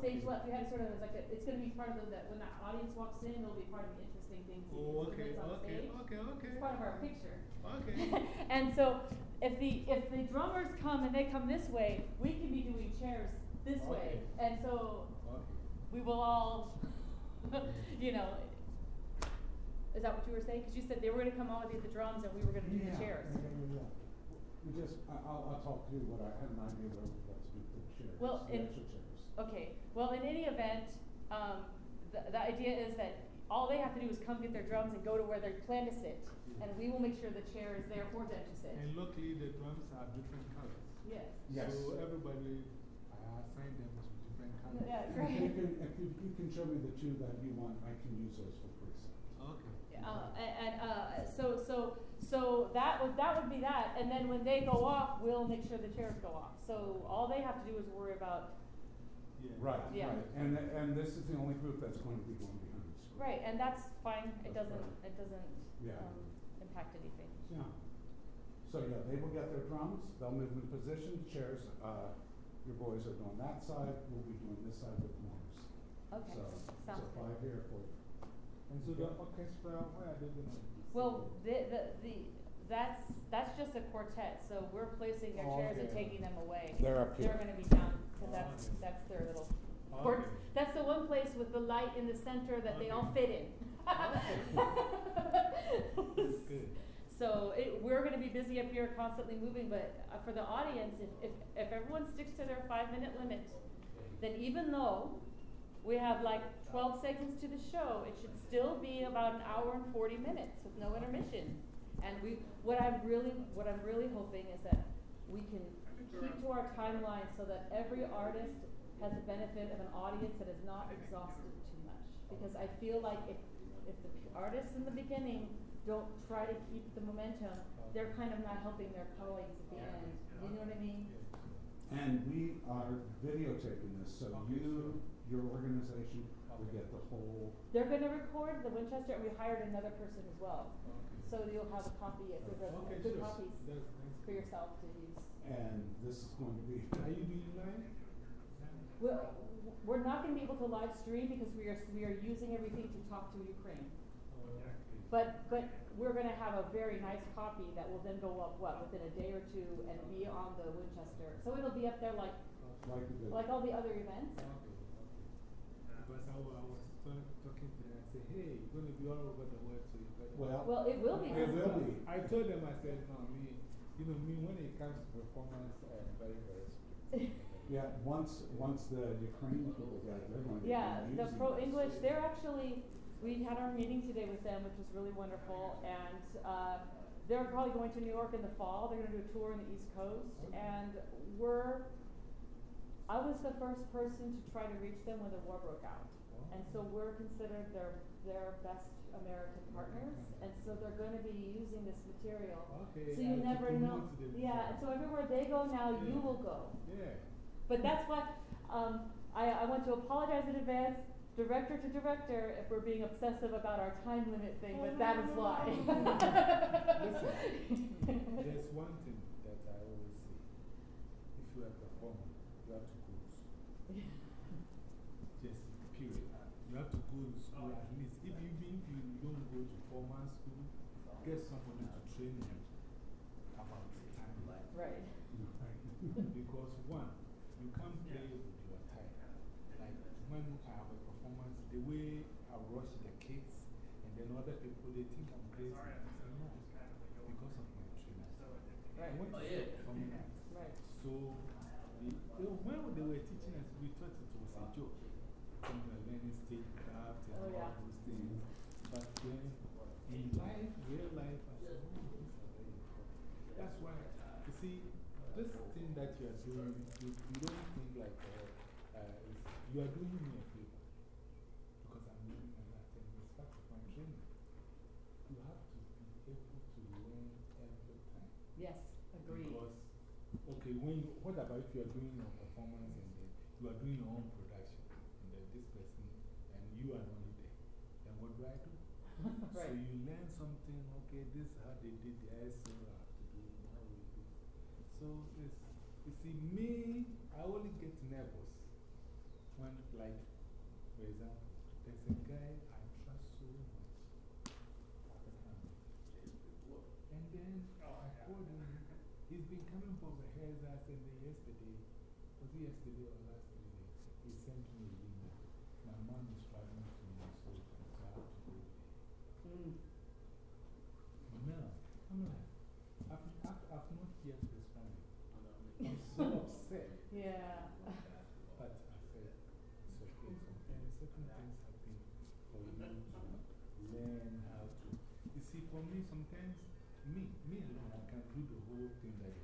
[SPEAKER 2] Stage
[SPEAKER 5] Okay.
[SPEAKER 2] left, we had sort of, it's like, a- it's gonna be part of the, that, when that audience walks in, it'll be part of the interesting things. that
[SPEAKER 5] Oh, okay,
[SPEAKER 2] on
[SPEAKER 5] okay,
[SPEAKER 2] stage.
[SPEAKER 5] okay, okay.
[SPEAKER 2] It's part of our picture.
[SPEAKER 5] Okay.
[SPEAKER 2] And so, if the, if the drummers come and they come this way, we can be doing chairs this way. And so,
[SPEAKER 5] Okay.
[SPEAKER 2] we will all, you know, is that what you were saying? Cause you said they were gonna come on with the drums and we were gonna do the chairs.
[SPEAKER 1] yeah, yeah, yeah. We just, I, I'll, I'll talk to you, but I had an idea where we'd like to do the chairs,
[SPEAKER 2] Well,
[SPEAKER 1] the
[SPEAKER 2] in-
[SPEAKER 1] chairs.
[SPEAKER 2] Okay, well, in any event, um, the, the idea is that all they have to do is come get their drums and go to where they plan to sit. And we will make sure the chair is there for them to sit.
[SPEAKER 5] And luckily, the drums are different colors.
[SPEAKER 2] Yes.
[SPEAKER 1] Yes.
[SPEAKER 5] So everybody, I assigned them to different colors.
[SPEAKER 2] Yeah,
[SPEAKER 1] If
[SPEAKER 2] great.
[SPEAKER 1] you can, if you, you can show me the two that you want, I can use those for preset.
[SPEAKER 5] Okay.
[SPEAKER 2] Uh, and, and, uh, so, so, so that would, that would be that, and then when they go off, we'll make sure the chairs go off. So all they have to do is worry about,
[SPEAKER 5] Yeah.
[SPEAKER 1] Right,
[SPEAKER 2] Yeah.
[SPEAKER 1] right, and, and this is the only group that's going to be going behind the screen.
[SPEAKER 2] right, and that's fine, it
[SPEAKER 1] That's
[SPEAKER 2] doesn't,
[SPEAKER 1] right.
[SPEAKER 2] it doesn't,
[SPEAKER 1] Yeah.
[SPEAKER 2] um, impact anything.
[SPEAKER 1] Yeah. So, yeah, they will get their drums, they'll move in position, chairs, uh, your boys are doing that side, we'll be doing this side with Mars.
[SPEAKER 2] Okay,
[SPEAKER 1] So,
[SPEAKER 2] sounds
[SPEAKER 1] so
[SPEAKER 2] good.
[SPEAKER 1] five here for you.
[SPEAKER 5] And so the orchestra, where are they gonna?
[SPEAKER 2] Well, the, the, the, that's, that's just a quartet, so we're placing their
[SPEAKER 5] Oh,
[SPEAKER 2] chairs and
[SPEAKER 5] okay.
[SPEAKER 2] taking them away.
[SPEAKER 1] They're up here.
[SPEAKER 2] They're gonna be down, cause
[SPEAKER 5] Oh,
[SPEAKER 2] that's,
[SPEAKER 5] okay.
[SPEAKER 2] that's their little,
[SPEAKER 5] Okay.
[SPEAKER 2] court, that's the one place with the light in the center that they all fit in.
[SPEAKER 5] That's good.
[SPEAKER 2] So it, we're gonna be busy up here constantly moving, but uh, for the audience, if, if, if everyone sticks to their five minute limit, then even though we have like twelve segments to the show, it should still be about an hour and forty minutes with no intermission. And we, what I'm really, what I'm really hoping is that we can keep to our timeline so that every artist has the benefit of an audience that is not exhausted too much. Because I feel like if, if the artists in the beginning don't try to keep the momentum, they're kind of not helping their colleagues at the end. You know what I mean?
[SPEAKER 1] And we are videotaping this, so you, your organization will get the whole,
[SPEAKER 2] They're gonna record the Winchester, and we hired another person as well.
[SPEAKER 5] Okay.
[SPEAKER 2] So you'll have a copy, of good,
[SPEAKER 5] Okay,
[SPEAKER 2] good
[SPEAKER 5] sure.
[SPEAKER 2] copies
[SPEAKER 5] That's,
[SPEAKER 2] for yourself to use.
[SPEAKER 1] and this is going to be.
[SPEAKER 5] Are you doing live?
[SPEAKER 2] We're, we're not gonna be able to live stream because we are, we are using everything to talk to Ukraine.
[SPEAKER 5] Oh.
[SPEAKER 2] But, but we're gonna have a very nice copy that will then go up, what, within a day or two and be on the Winchester. So it'll be up there like,
[SPEAKER 1] Like
[SPEAKER 2] like all the other events.
[SPEAKER 5] Okay, okay. Because I, was talk- talking to them, I said, hey, you're gonna be all over the world, so you better.
[SPEAKER 1] Well,
[SPEAKER 2] Well, it will be.
[SPEAKER 1] It will be.
[SPEAKER 5] I told them, I said, no, me, you know, me, when it comes to performance, I'm very, very strict.
[SPEAKER 1] Yeah, once, once the Ukraine people get, they're going to be
[SPEAKER 2] Yeah, the Pro. English, they're actually, we had our meeting today with them, which was really wonderful, and, uh, they're probably going to New York in the fall, they're gonna do a tour on the East Coast, and we're, I was the first person to try to reach them when the war broke out. And so we're considered their, their best American partners, and so they're gonna be using this material.
[SPEAKER 5] Okay,
[SPEAKER 2] So you never know, yeah, and so everywhere they go now, you will go.
[SPEAKER 5] Yeah.
[SPEAKER 2] But that's what, um, I, I want to apologize in advance, director to director, if we're being obsessive about our time limit thing, but that is why.
[SPEAKER 5] Listen, there's one thing that I always say. If you are performing, you have to go to school. Just period. You have to go to school at least. If you, even if you don't go to formal school, get somebody to train you about time.
[SPEAKER 2] Right.
[SPEAKER 5] because one, you can't play with your time. Like when I have a performance, the way I rush the kids, and then other people, they think I'm crazy. I say, no, because of my training. I
[SPEAKER 2] Right.
[SPEAKER 5] went to school performing arts.
[SPEAKER 2] Right.
[SPEAKER 5] So, the, they, when they were teaching us, we thought it was a joke. When we were learning stagecraft and
[SPEAKER 2] Oh, yeah.
[SPEAKER 5] all those things. But then, in life, real life, I said, oh, these are very important. That's why, you see, this thing that you are doing, you, you don't think like uh, uh, it's, you are doing me a favor. Because I'm doing my that thing. It's part of my training. You have to be able to learn every time.
[SPEAKER 2] Yes, agreed.
[SPEAKER 5] Because, okay, when you, what about if you are doing your performance and then you are doing your own production and then this person and you are only there, then what do I do? So you learn something, okay, this is how they did the ISO, I have to do it, how we do. So it's, you see, me, I only get nervous when, like, for example, there's a guy I trust so much. And then I called him. He's been coming for rehearsals, and then yesterday, was it yesterday or last day? He sent me an email. My mom is traveling to Minnesota, so I have to go there.
[SPEAKER 2] Mm.
[SPEAKER 5] Now, I'm like, I've, I've, I've not yet responded. I'm so upset.
[SPEAKER 2] Yeah.
[SPEAKER 5] But I said, it's okay. Sometimes certain things happen for you to learn how to. You see, for me, sometimes, me, me alone, I can do the whole thing that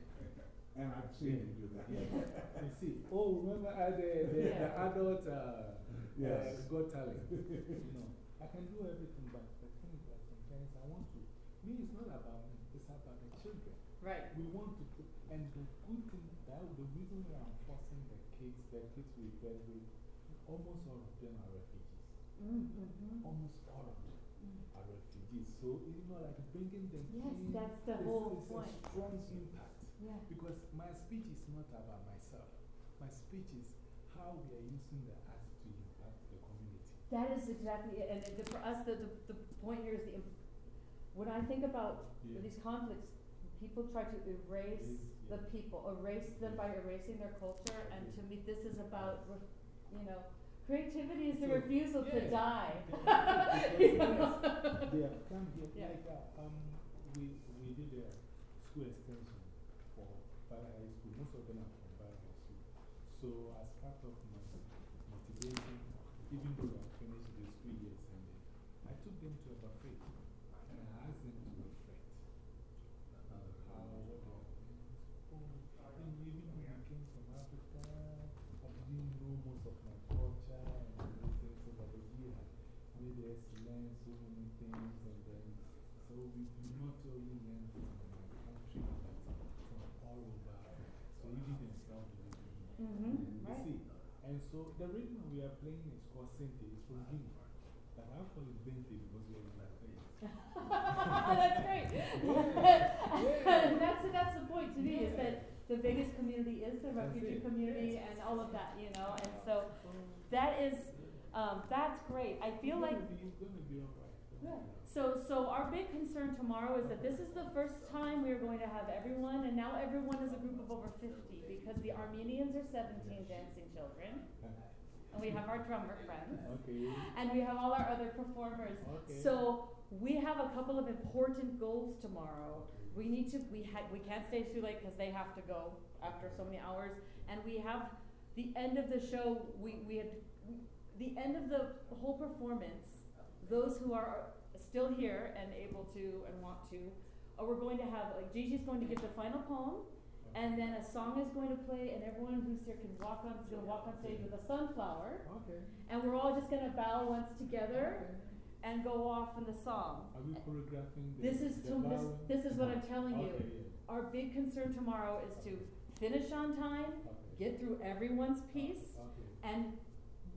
[SPEAKER 1] And I've seen you do that.
[SPEAKER 5] Yeah. You see, oh, remember uh, the, the, the adult uh,
[SPEAKER 1] Yes.
[SPEAKER 5] uh, Got Talent? you know, I can do everything, but the thing is that sometimes I want to. Me, it's not about me, about the children.
[SPEAKER 2] Right.
[SPEAKER 5] We want to put, and the good thing, that, the reason we are forcing the kids, the kids we graduate, almost all of them are refugees.
[SPEAKER 2] Mm -hmm.
[SPEAKER 5] Almost all of them are refugees. So, you know, like bringing them
[SPEAKER 2] Yes,
[SPEAKER 5] in
[SPEAKER 2] that's the
[SPEAKER 5] is-
[SPEAKER 2] whole
[SPEAKER 5] is
[SPEAKER 2] point.
[SPEAKER 5] a strong impact.
[SPEAKER 2] Yeah.
[SPEAKER 5] Because my speech is not about myself. My speech is how we are using the arts to impact the community.
[SPEAKER 2] That is exactly it. And the, for us, the, the, the point here is the, im- when I think about
[SPEAKER 5] Yeah.
[SPEAKER 2] these conflicts, people try to erase
[SPEAKER 5] Yes,
[SPEAKER 2] the people, erase them by erasing their culture. And to me, this is about, you know, Creativity is the
[SPEAKER 5] So,
[SPEAKER 2] refusal to
[SPEAKER 5] yeah.
[SPEAKER 2] die.
[SPEAKER 5] Because,
[SPEAKER 2] You
[SPEAKER 5] yes,
[SPEAKER 2] know?
[SPEAKER 5] They have come here,
[SPEAKER 2] Yeah.
[SPEAKER 5] like, uh, um, we, we did a school extension for Valley High School. Most of them are from Valley High School. So, as part of my motivation, even though I finished the school year Sunday, I took them to a buffet and I asked them to reflect on how, what they are doing. Oh, and even when I came from Africa, I didn't know most of my culture and everything, so but the year made us learn so many things. And then, so we do not only learn from my country, but from all over Africa. So even in South
[SPEAKER 2] Mhm,
[SPEAKER 5] you
[SPEAKER 2] right.
[SPEAKER 5] see. And so the rhythm we are playing is called Sente, it's from Guinea. But I call it Vente because we are in that place.
[SPEAKER 2] that's great.
[SPEAKER 5] Yeah.
[SPEAKER 2] And that's, that's the point to me, is that the biggest community is the refugee community
[SPEAKER 5] Yes.
[SPEAKER 2] and all of that, you know, and so that is, um, that's great. I feel like
[SPEAKER 5] You're going to be all right.
[SPEAKER 2] So, so our big concern tomorrow is that this is the first time we are going to have everyone, and now everyone is a group of over fifty, because the Armenians are seventeen dancing children, and we have our drummer friends,
[SPEAKER 5] Okay.
[SPEAKER 2] and we have all our other performers.
[SPEAKER 5] Okay.
[SPEAKER 2] So, we have a couple of important goals tomorrow. We need to, we ha- we can't stay too late, because they have to go after so many hours, and we have, the end of the show, we, we had, the end of the whole performance, those who are still here and able to and want to, uh, we're going to have, like Gigi's going to give the final poem, and then a song is going to play, and everyone who's here can walk on, is gonna walk on stage with a sunflower,
[SPEAKER 5] Okay.
[SPEAKER 2] and we're all just gonna bow once together
[SPEAKER 5] Okay.
[SPEAKER 2] and go off in the song.
[SPEAKER 5] Are we choreographing the
[SPEAKER 2] This is, to, this, this is what I'm telling
[SPEAKER 5] Okay,
[SPEAKER 2] you.
[SPEAKER 5] yeah.
[SPEAKER 2] Our big concern tomorrow is to finish on time,
[SPEAKER 5] Okay.
[SPEAKER 2] get through everyone's piece,
[SPEAKER 5] Okay.
[SPEAKER 2] and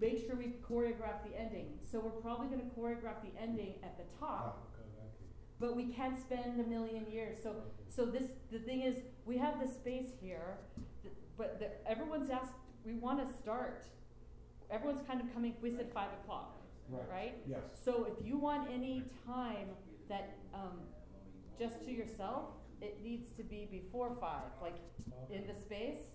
[SPEAKER 2] make sure we choreograph the ending. So we're probably gonna choreograph the ending at the top,
[SPEAKER 5] Okay, okay.
[SPEAKER 2] but we can't spend a million years. So,
[SPEAKER 5] Okay.
[SPEAKER 2] so this, the thing is, we have the space here, but the, everyone's asked, we wanna start. Everyone's kind of coming, we said five o'clock,
[SPEAKER 1] Right.
[SPEAKER 2] right?
[SPEAKER 1] Yes.
[SPEAKER 2] So if you want any time that, um, just to yourself, it needs to be before five, like in the space,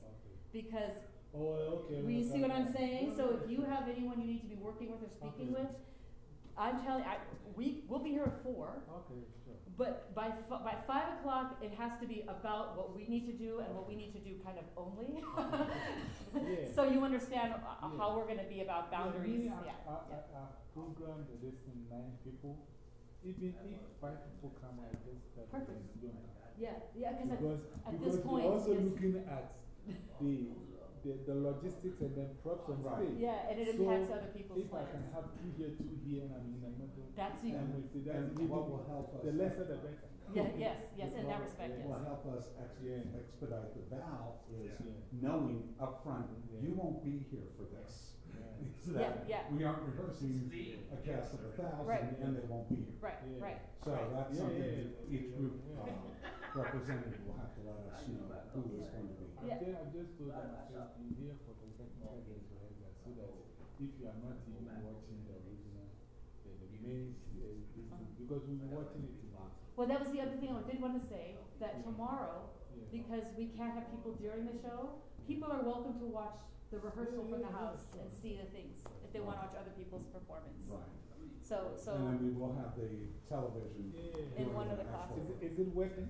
[SPEAKER 2] because
[SPEAKER 5] Oh, okay.
[SPEAKER 2] we see what I'm saying? So if you have anyone you need to be working with or speaking
[SPEAKER 5] Okay.
[SPEAKER 2] with, I'm telling, I, we, we'll be here at four.
[SPEAKER 5] Okay, sure.
[SPEAKER 2] But by, by five o'clock, it has to be about what we need to do and what we need to do kind of only.
[SPEAKER 5] Yeah.
[SPEAKER 2] So you understand uh,
[SPEAKER 5] Yeah.
[SPEAKER 2] how we're gonna be about boundaries,
[SPEAKER 5] Yeah,
[SPEAKER 2] yeah,
[SPEAKER 5] I, I. I, programmed this in nine people. Even if five people come, I just
[SPEAKER 2] Perfect.
[SPEAKER 5] they don't come.
[SPEAKER 2] Yeah, yeah, cause
[SPEAKER 5] Because,
[SPEAKER 2] at
[SPEAKER 5] because
[SPEAKER 2] this point,
[SPEAKER 5] we're also looking at the, the, the logistics and then props on
[SPEAKER 1] Right.
[SPEAKER 5] stage.
[SPEAKER 2] yeah, and it
[SPEAKER 5] So,
[SPEAKER 2] impacts other people's
[SPEAKER 5] If I can have two here, two here, and I'm in the middle.
[SPEAKER 2] That's you.
[SPEAKER 5] then we see that's
[SPEAKER 1] And
[SPEAKER 5] even-
[SPEAKER 1] what will help us-
[SPEAKER 5] The lesser the better.
[SPEAKER 2] Yeah, yes, yes, in that respect,
[SPEAKER 5] Yeah.
[SPEAKER 1] What
[SPEAKER 2] yes.
[SPEAKER 1] will help us actually
[SPEAKER 5] Yeah.
[SPEAKER 1] expedite the vow is
[SPEAKER 5] Yeah.
[SPEAKER 1] knowing upfront,
[SPEAKER 5] Yeah.
[SPEAKER 1] you won't be here for this.
[SPEAKER 5] Yeah.
[SPEAKER 1] So that
[SPEAKER 2] Yeah, yeah.
[SPEAKER 1] We aren't rehearsing a cast of a thousand
[SPEAKER 2] Right.
[SPEAKER 1] and they won't be here.
[SPEAKER 2] Right,
[SPEAKER 5] Yeah.
[SPEAKER 2] right.
[SPEAKER 1] So that's
[SPEAKER 5] Yeah,
[SPEAKER 1] something
[SPEAKER 5] yeah,
[SPEAKER 1] that
[SPEAKER 5] yeah.
[SPEAKER 1] each group
[SPEAKER 5] Yeah.
[SPEAKER 1] uh, representative will have to let us know who is going to be.
[SPEAKER 5] I'm
[SPEAKER 2] Yeah.
[SPEAKER 5] just, I'm just told them, I said, be here for the technical days rehearsal, so that if you are not even watching the original, the, the main, uh, this because we'll be watching it tonight.
[SPEAKER 2] Well, that was the other thing I did wanna say, that tomorrow,
[SPEAKER 5] Yeah.
[SPEAKER 2] because we can't have people during the show, people are welcome to watch the rehearsal from the house and see the things, if they wanna watch other people's performance.
[SPEAKER 1] Right.
[SPEAKER 2] So,
[SPEAKER 1] And
[SPEAKER 2] so,
[SPEAKER 1] then we will have the television.
[SPEAKER 5] Yeah.
[SPEAKER 2] In one of the classes.
[SPEAKER 5] Is, it- is it working?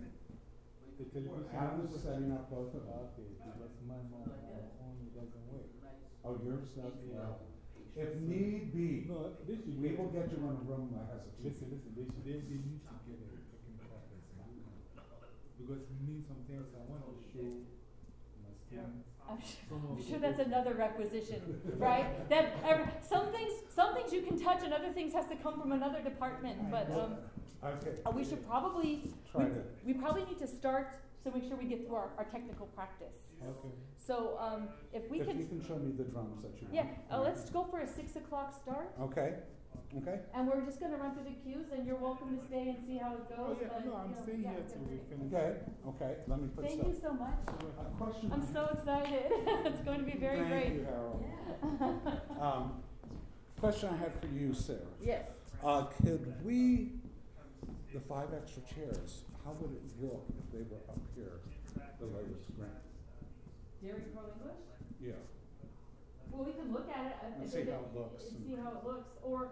[SPEAKER 5] The television?
[SPEAKER 1] Adam's setting up both of them.
[SPEAKER 5] Okay, because my, my, my phone doesn't work.
[SPEAKER 1] Oh, yours does,
[SPEAKER 5] Yeah.
[SPEAKER 1] well, if need be,
[SPEAKER 5] No, they
[SPEAKER 1] we will get you in a room that has a TV.
[SPEAKER 5] Listen, listen, they should, they, they need to get a technical person. Because me, sometimes I want to show my students.
[SPEAKER 2] I'm sure, I'm sure that's another requisition, right? That, every, some things, some things you can touch and other things has to come from another department, but, um,
[SPEAKER 1] Okay.
[SPEAKER 2] uh, we should probably,
[SPEAKER 1] Try
[SPEAKER 2] we,
[SPEAKER 1] to-
[SPEAKER 2] we probably need to start, so make sure we get through our, our technical practice.
[SPEAKER 5] Okay.
[SPEAKER 2] So, um, if we
[SPEAKER 1] If you
[SPEAKER 2] can,
[SPEAKER 1] can show me the drums that you want.
[SPEAKER 2] yeah, uh, let's go for a six o'clock start.
[SPEAKER 1] Okay, okay.
[SPEAKER 2] And we're just gonna run through the cues, and you're welcome to stay and see how it
[SPEAKER 5] Oh,
[SPEAKER 2] goes.
[SPEAKER 5] yeah,
[SPEAKER 2] but,
[SPEAKER 5] no, I'm
[SPEAKER 2] you know,
[SPEAKER 5] staying
[SPEAKER 2] yeah,
[SPEAKER 5] here till we
[SPEAKER 2] great.
[SPEAKER 5] finish.
[SPEAKER 1] Okay, okay, let me put
[SPEAKER 2] Thank
[SPEAKER 1] stuff.
[SPEAKER 2] you so much.
[SPEAKER 1] A question.
[SPEAKER 2] I'm so excited. it's going to be very great.
[SPEAKER 1] Thank you,
[SPEAKER 2] great.
[SPEAKER 1] Harold. Um, question I had for you, Sarah.
[SPEAKER 2] Yes.
[SPEAKER 1] Uh, could we, the five extra chairs, how would it look if they were up here the screen?
[SPEAKER 2] Dairy Pro English?
[SPEAKER 1] Yeah.
[SPEAKER 2] Well, we can look at it. uh,
[SPEAKER 1] And
[SPEAKER 2] if
[SPEAKER 1] see how it looks
[SPEAKER 2] And see how it looks, or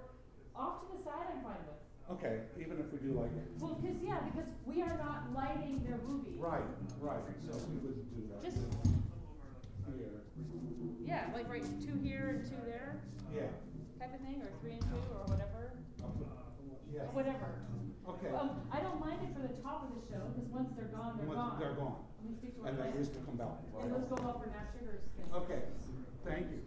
[SPEAKER 2] off to the side, I'm fine with.
[SPEAKER 1] Okay, even if we do like,
[SPEAKER 2] Well, because, yeah, because we are not lighting their movie.
[SPEAKER 1] right, right, so we would do that.
[SPEAKER 2] Just,
[SPEAKER 1] Here,
[SPEAKER 2] yeah, like right, two here and two there,
[SPEAKER 1] yeah,
[SPEAKER 2] type of thing, or three and two, or whatever,
[SPEAKER 1] I'll put- yeah,
[SPEAKER 2] whatever.
[SPEAKER 1] okay.
[SPEAKER 2] Um, I don't mind it for the top of the show, because once they're gone, they're
[SPEAKER 1] Once
[SPEAKER 2] gone.
[SPEAKER 1] They're gone,
[SPEAKER 2] We stick to our
[SPEAKER 1] and they used to come back.
[SPEAKER 2] And those go up for Nat Sugar's thing.
[SPEAKER 1] Okay, thank you.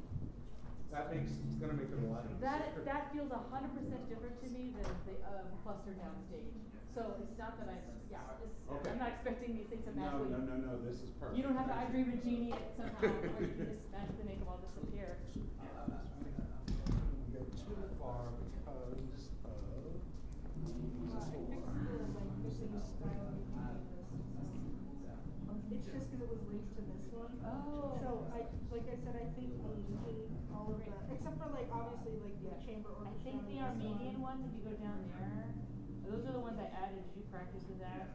[SPEAKER 1] That makes, it's gonna make it a lot easier.
[SPEAKER 2] That, that feels a hundred percent different to me than the, um, cluster downstage. So it's not that I, yeah, it's,
[SPEAKER 1] Okay.
[SPEAKER 2] I'm not expecting these things to
[SPEAKER 1] No,
[SPEAKER 2] magically.
[SPEAKER 1] no, no, no, this is perfect.
[SPEAKER 2] You don't have to, I
[SPEAKER 1] Thank
[SPEAKER 2] dream a genie it somehow, or you can just magically make them all disappear.
[SPEAKER 1] We go too far because of.
[SPEAKER 3] It's just because it was linked to this one.
[SPEAKER 2] Oh.
[SPEAKER 3] So I, like I said, I think we need all of the, except for like, obviously, like the chamber
[SPEAKER 2] I
[SPEAKER 3] orchestra.
[SPEAKER 2] think the
[SPEAKER 3] and this
[SPEAKER 2] Armenian ones, if you go down there, those are the ones I added, did you practice with that?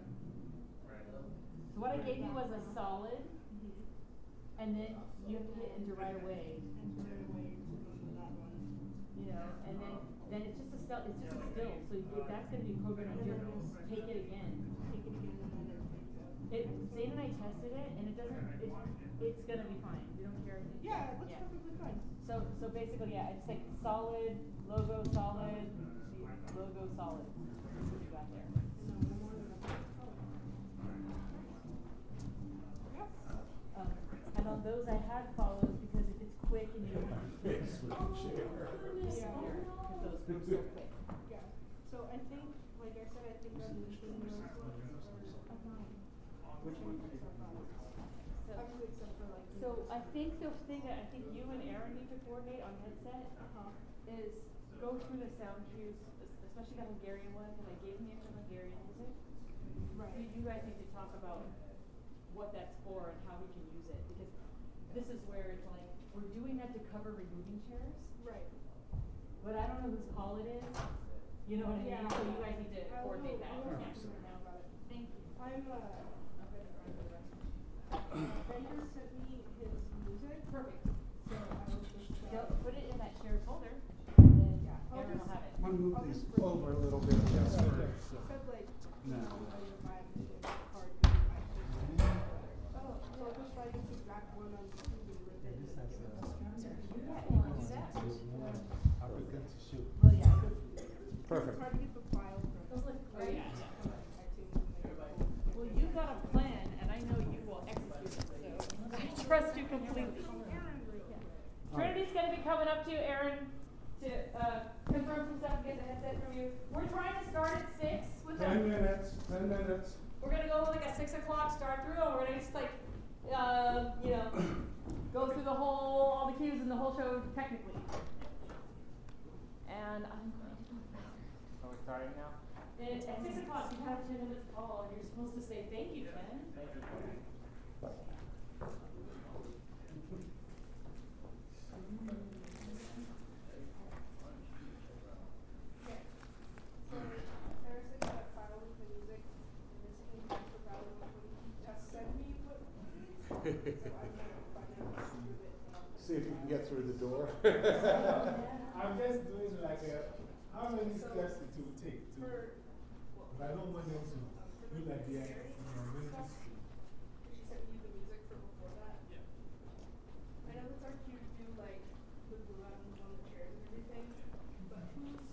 [SPEAKER 2] So what I gave you was a solid,
[SPEAKER 3] Mhm.
[SPEAKER 2] and then you have to hit enter right away,
[SPEAKER 3] And it away to that one.
[SPEAKER 2] you know, and then, then it's just a still, it's just a still, so you- that's gonna be programmed on your, take it again.
[SPEAKER 3] Take it again and then it takes it.
[SPEAKER 2] It, Zane and I tested it, and it doesn't, it, it's gonna be fine, we don't care. if it-
[SPEAKER 3] Yeah, it looks perfectly fine.
[SPEAKER 2] So, so basically, yeah, it's like solid, logo solid, logo solid, that's what you got there.
[SPEAKER 3] No, no more than a color. Yes.
[SPEAKER 2] Um, and on those, I had follows, because if it's quick and you don't have to.
[SPEAKER 1] Fix with the chair.
[SPEAKER 3] Yeah.
[SPEAKER 2] Cause those go so quick.
[SPEAKER 3] Yeah, so I think, like I said, I think I'm leaving those ones.
[SPEAKER 1] Which one?
[SPEAKER 2] So,
[SPEAKER 3] Obviously, except for like.
[SPEAKER 2] so I think the thing that I think you and Aaron need to coordinate on headset
[SPEAKER 3] Uh-huh.
[SPEAKER 2] is go through the sound cues, especially the Hungarian one, cause I gave him the Hungarian music.
[SPEAKER 3] Right.
[SPEAKER 2] you guys need to talk about what that's for and how we can use it, because this is where it's like, we're doing that to cover removing chairs,
[SPEAKER 3] Right.
[SPEAKER 2] But I don't know whose call it is. You know what I mean?
[SPEAKER 3] Yeah.
[SPEAKER 2] So you guys need to
[SPEAKER 3] I will-
[SPEAKER 2] coordinate that.
[SPEAKER 3] I will
[SPEAKER 2] Yeah.
[SPEAKER 3] talk to her now about it.
[SPEAKER 2] Thank you.
[SPEAKER 3] I'm, uh, vendor sent me his music,
[SPEAKER 2] Perfect.
[SPEAKER 3] so I was just, uh.
[SPEAKER 2] Go, put it in that shared folder, and then
[SPEAKER 3] I'll
[SPEAKER 2] Aaron will
[SPEAKER 3] just-
[SPEAKER 2] have it.
[SPEAKER 1] I'm gonna move these over a little bit, just for.
[SPEAKER 3] Said like,
[SPEAKER 1] No.
[SPEAKER 3] know, ready to buy a music card, maybe buy it. Oh, just buy this exact one on Tuesday with it. and give it.
[SPEAKER 2] Yeah, you do that?
[SPEAKER 5] African tissue.
[SPEAKER 2] Well, yeah, 'cause
[SPEAKER 3] It's
[SPEAKER 2] those
[SPEAKER 3] hard to get the file from.
[SPEAKER 2] look great.
[SPEAKER 3] iTunes and then
[SPEAKER 2] Well, you've got a plan, and I know you will execute it, so I trust you completely. Trinity's gonna be coming up to you, Aaron, to, uh, confirm some stuff and get the headset from you. We're trying to start at six with
[SPEAKER 1] Ten
[SPEAKER 2] a,
[SPEAKER 1] minutes, ten minutes.
[SPEAKER 2] we're gonna go like a six o'clock start through, and we're gonna just like, uh, you know, go through the whole, all the cues and the whole show technically. And I'm going to go fast.
[SPEAKER 8] Are we starting now?
[SPEAKER 2] At six o'clock, you have ten minutes call, and you're supposed to say, thank you, Ken.
[SPEAKER 8] Thank you.
[SPEAKER 3] Okay. So Sarah said that file with the music, and this came back for Valerie, what he just sent me, what. So I'm gonna find out how to do it. and I'll-
[SPEAKER 1] See if you can get through the door.
[SPEAKER 5] I'm just doing like a, how many steps it will take to, but I don't want them to look like they are, you know, doing this.
[SPEAKER 3] she sent you the music for before that? Yeah. I know it's our cue to do like the blue items on the chairs and everything, but whose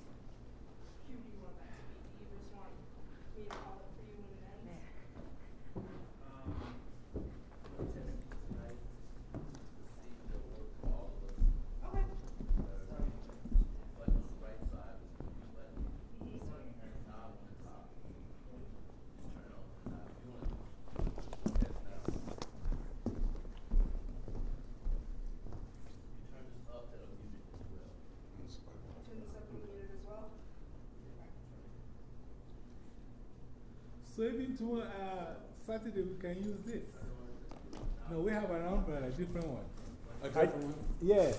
[SPEAKER 3] cue do you want that to be? Do you just want me to call it for you when it ends? Okay. Turn this up and mute it as well.
[SPEAKER 5] So uh, Saturday we can use this. No, we have an umbrella, different one.
[SPEAKER 1] A
[SPEAKER 5] I-
[SPEAKER 1] different one?
[SPEAKER 5] Yeah,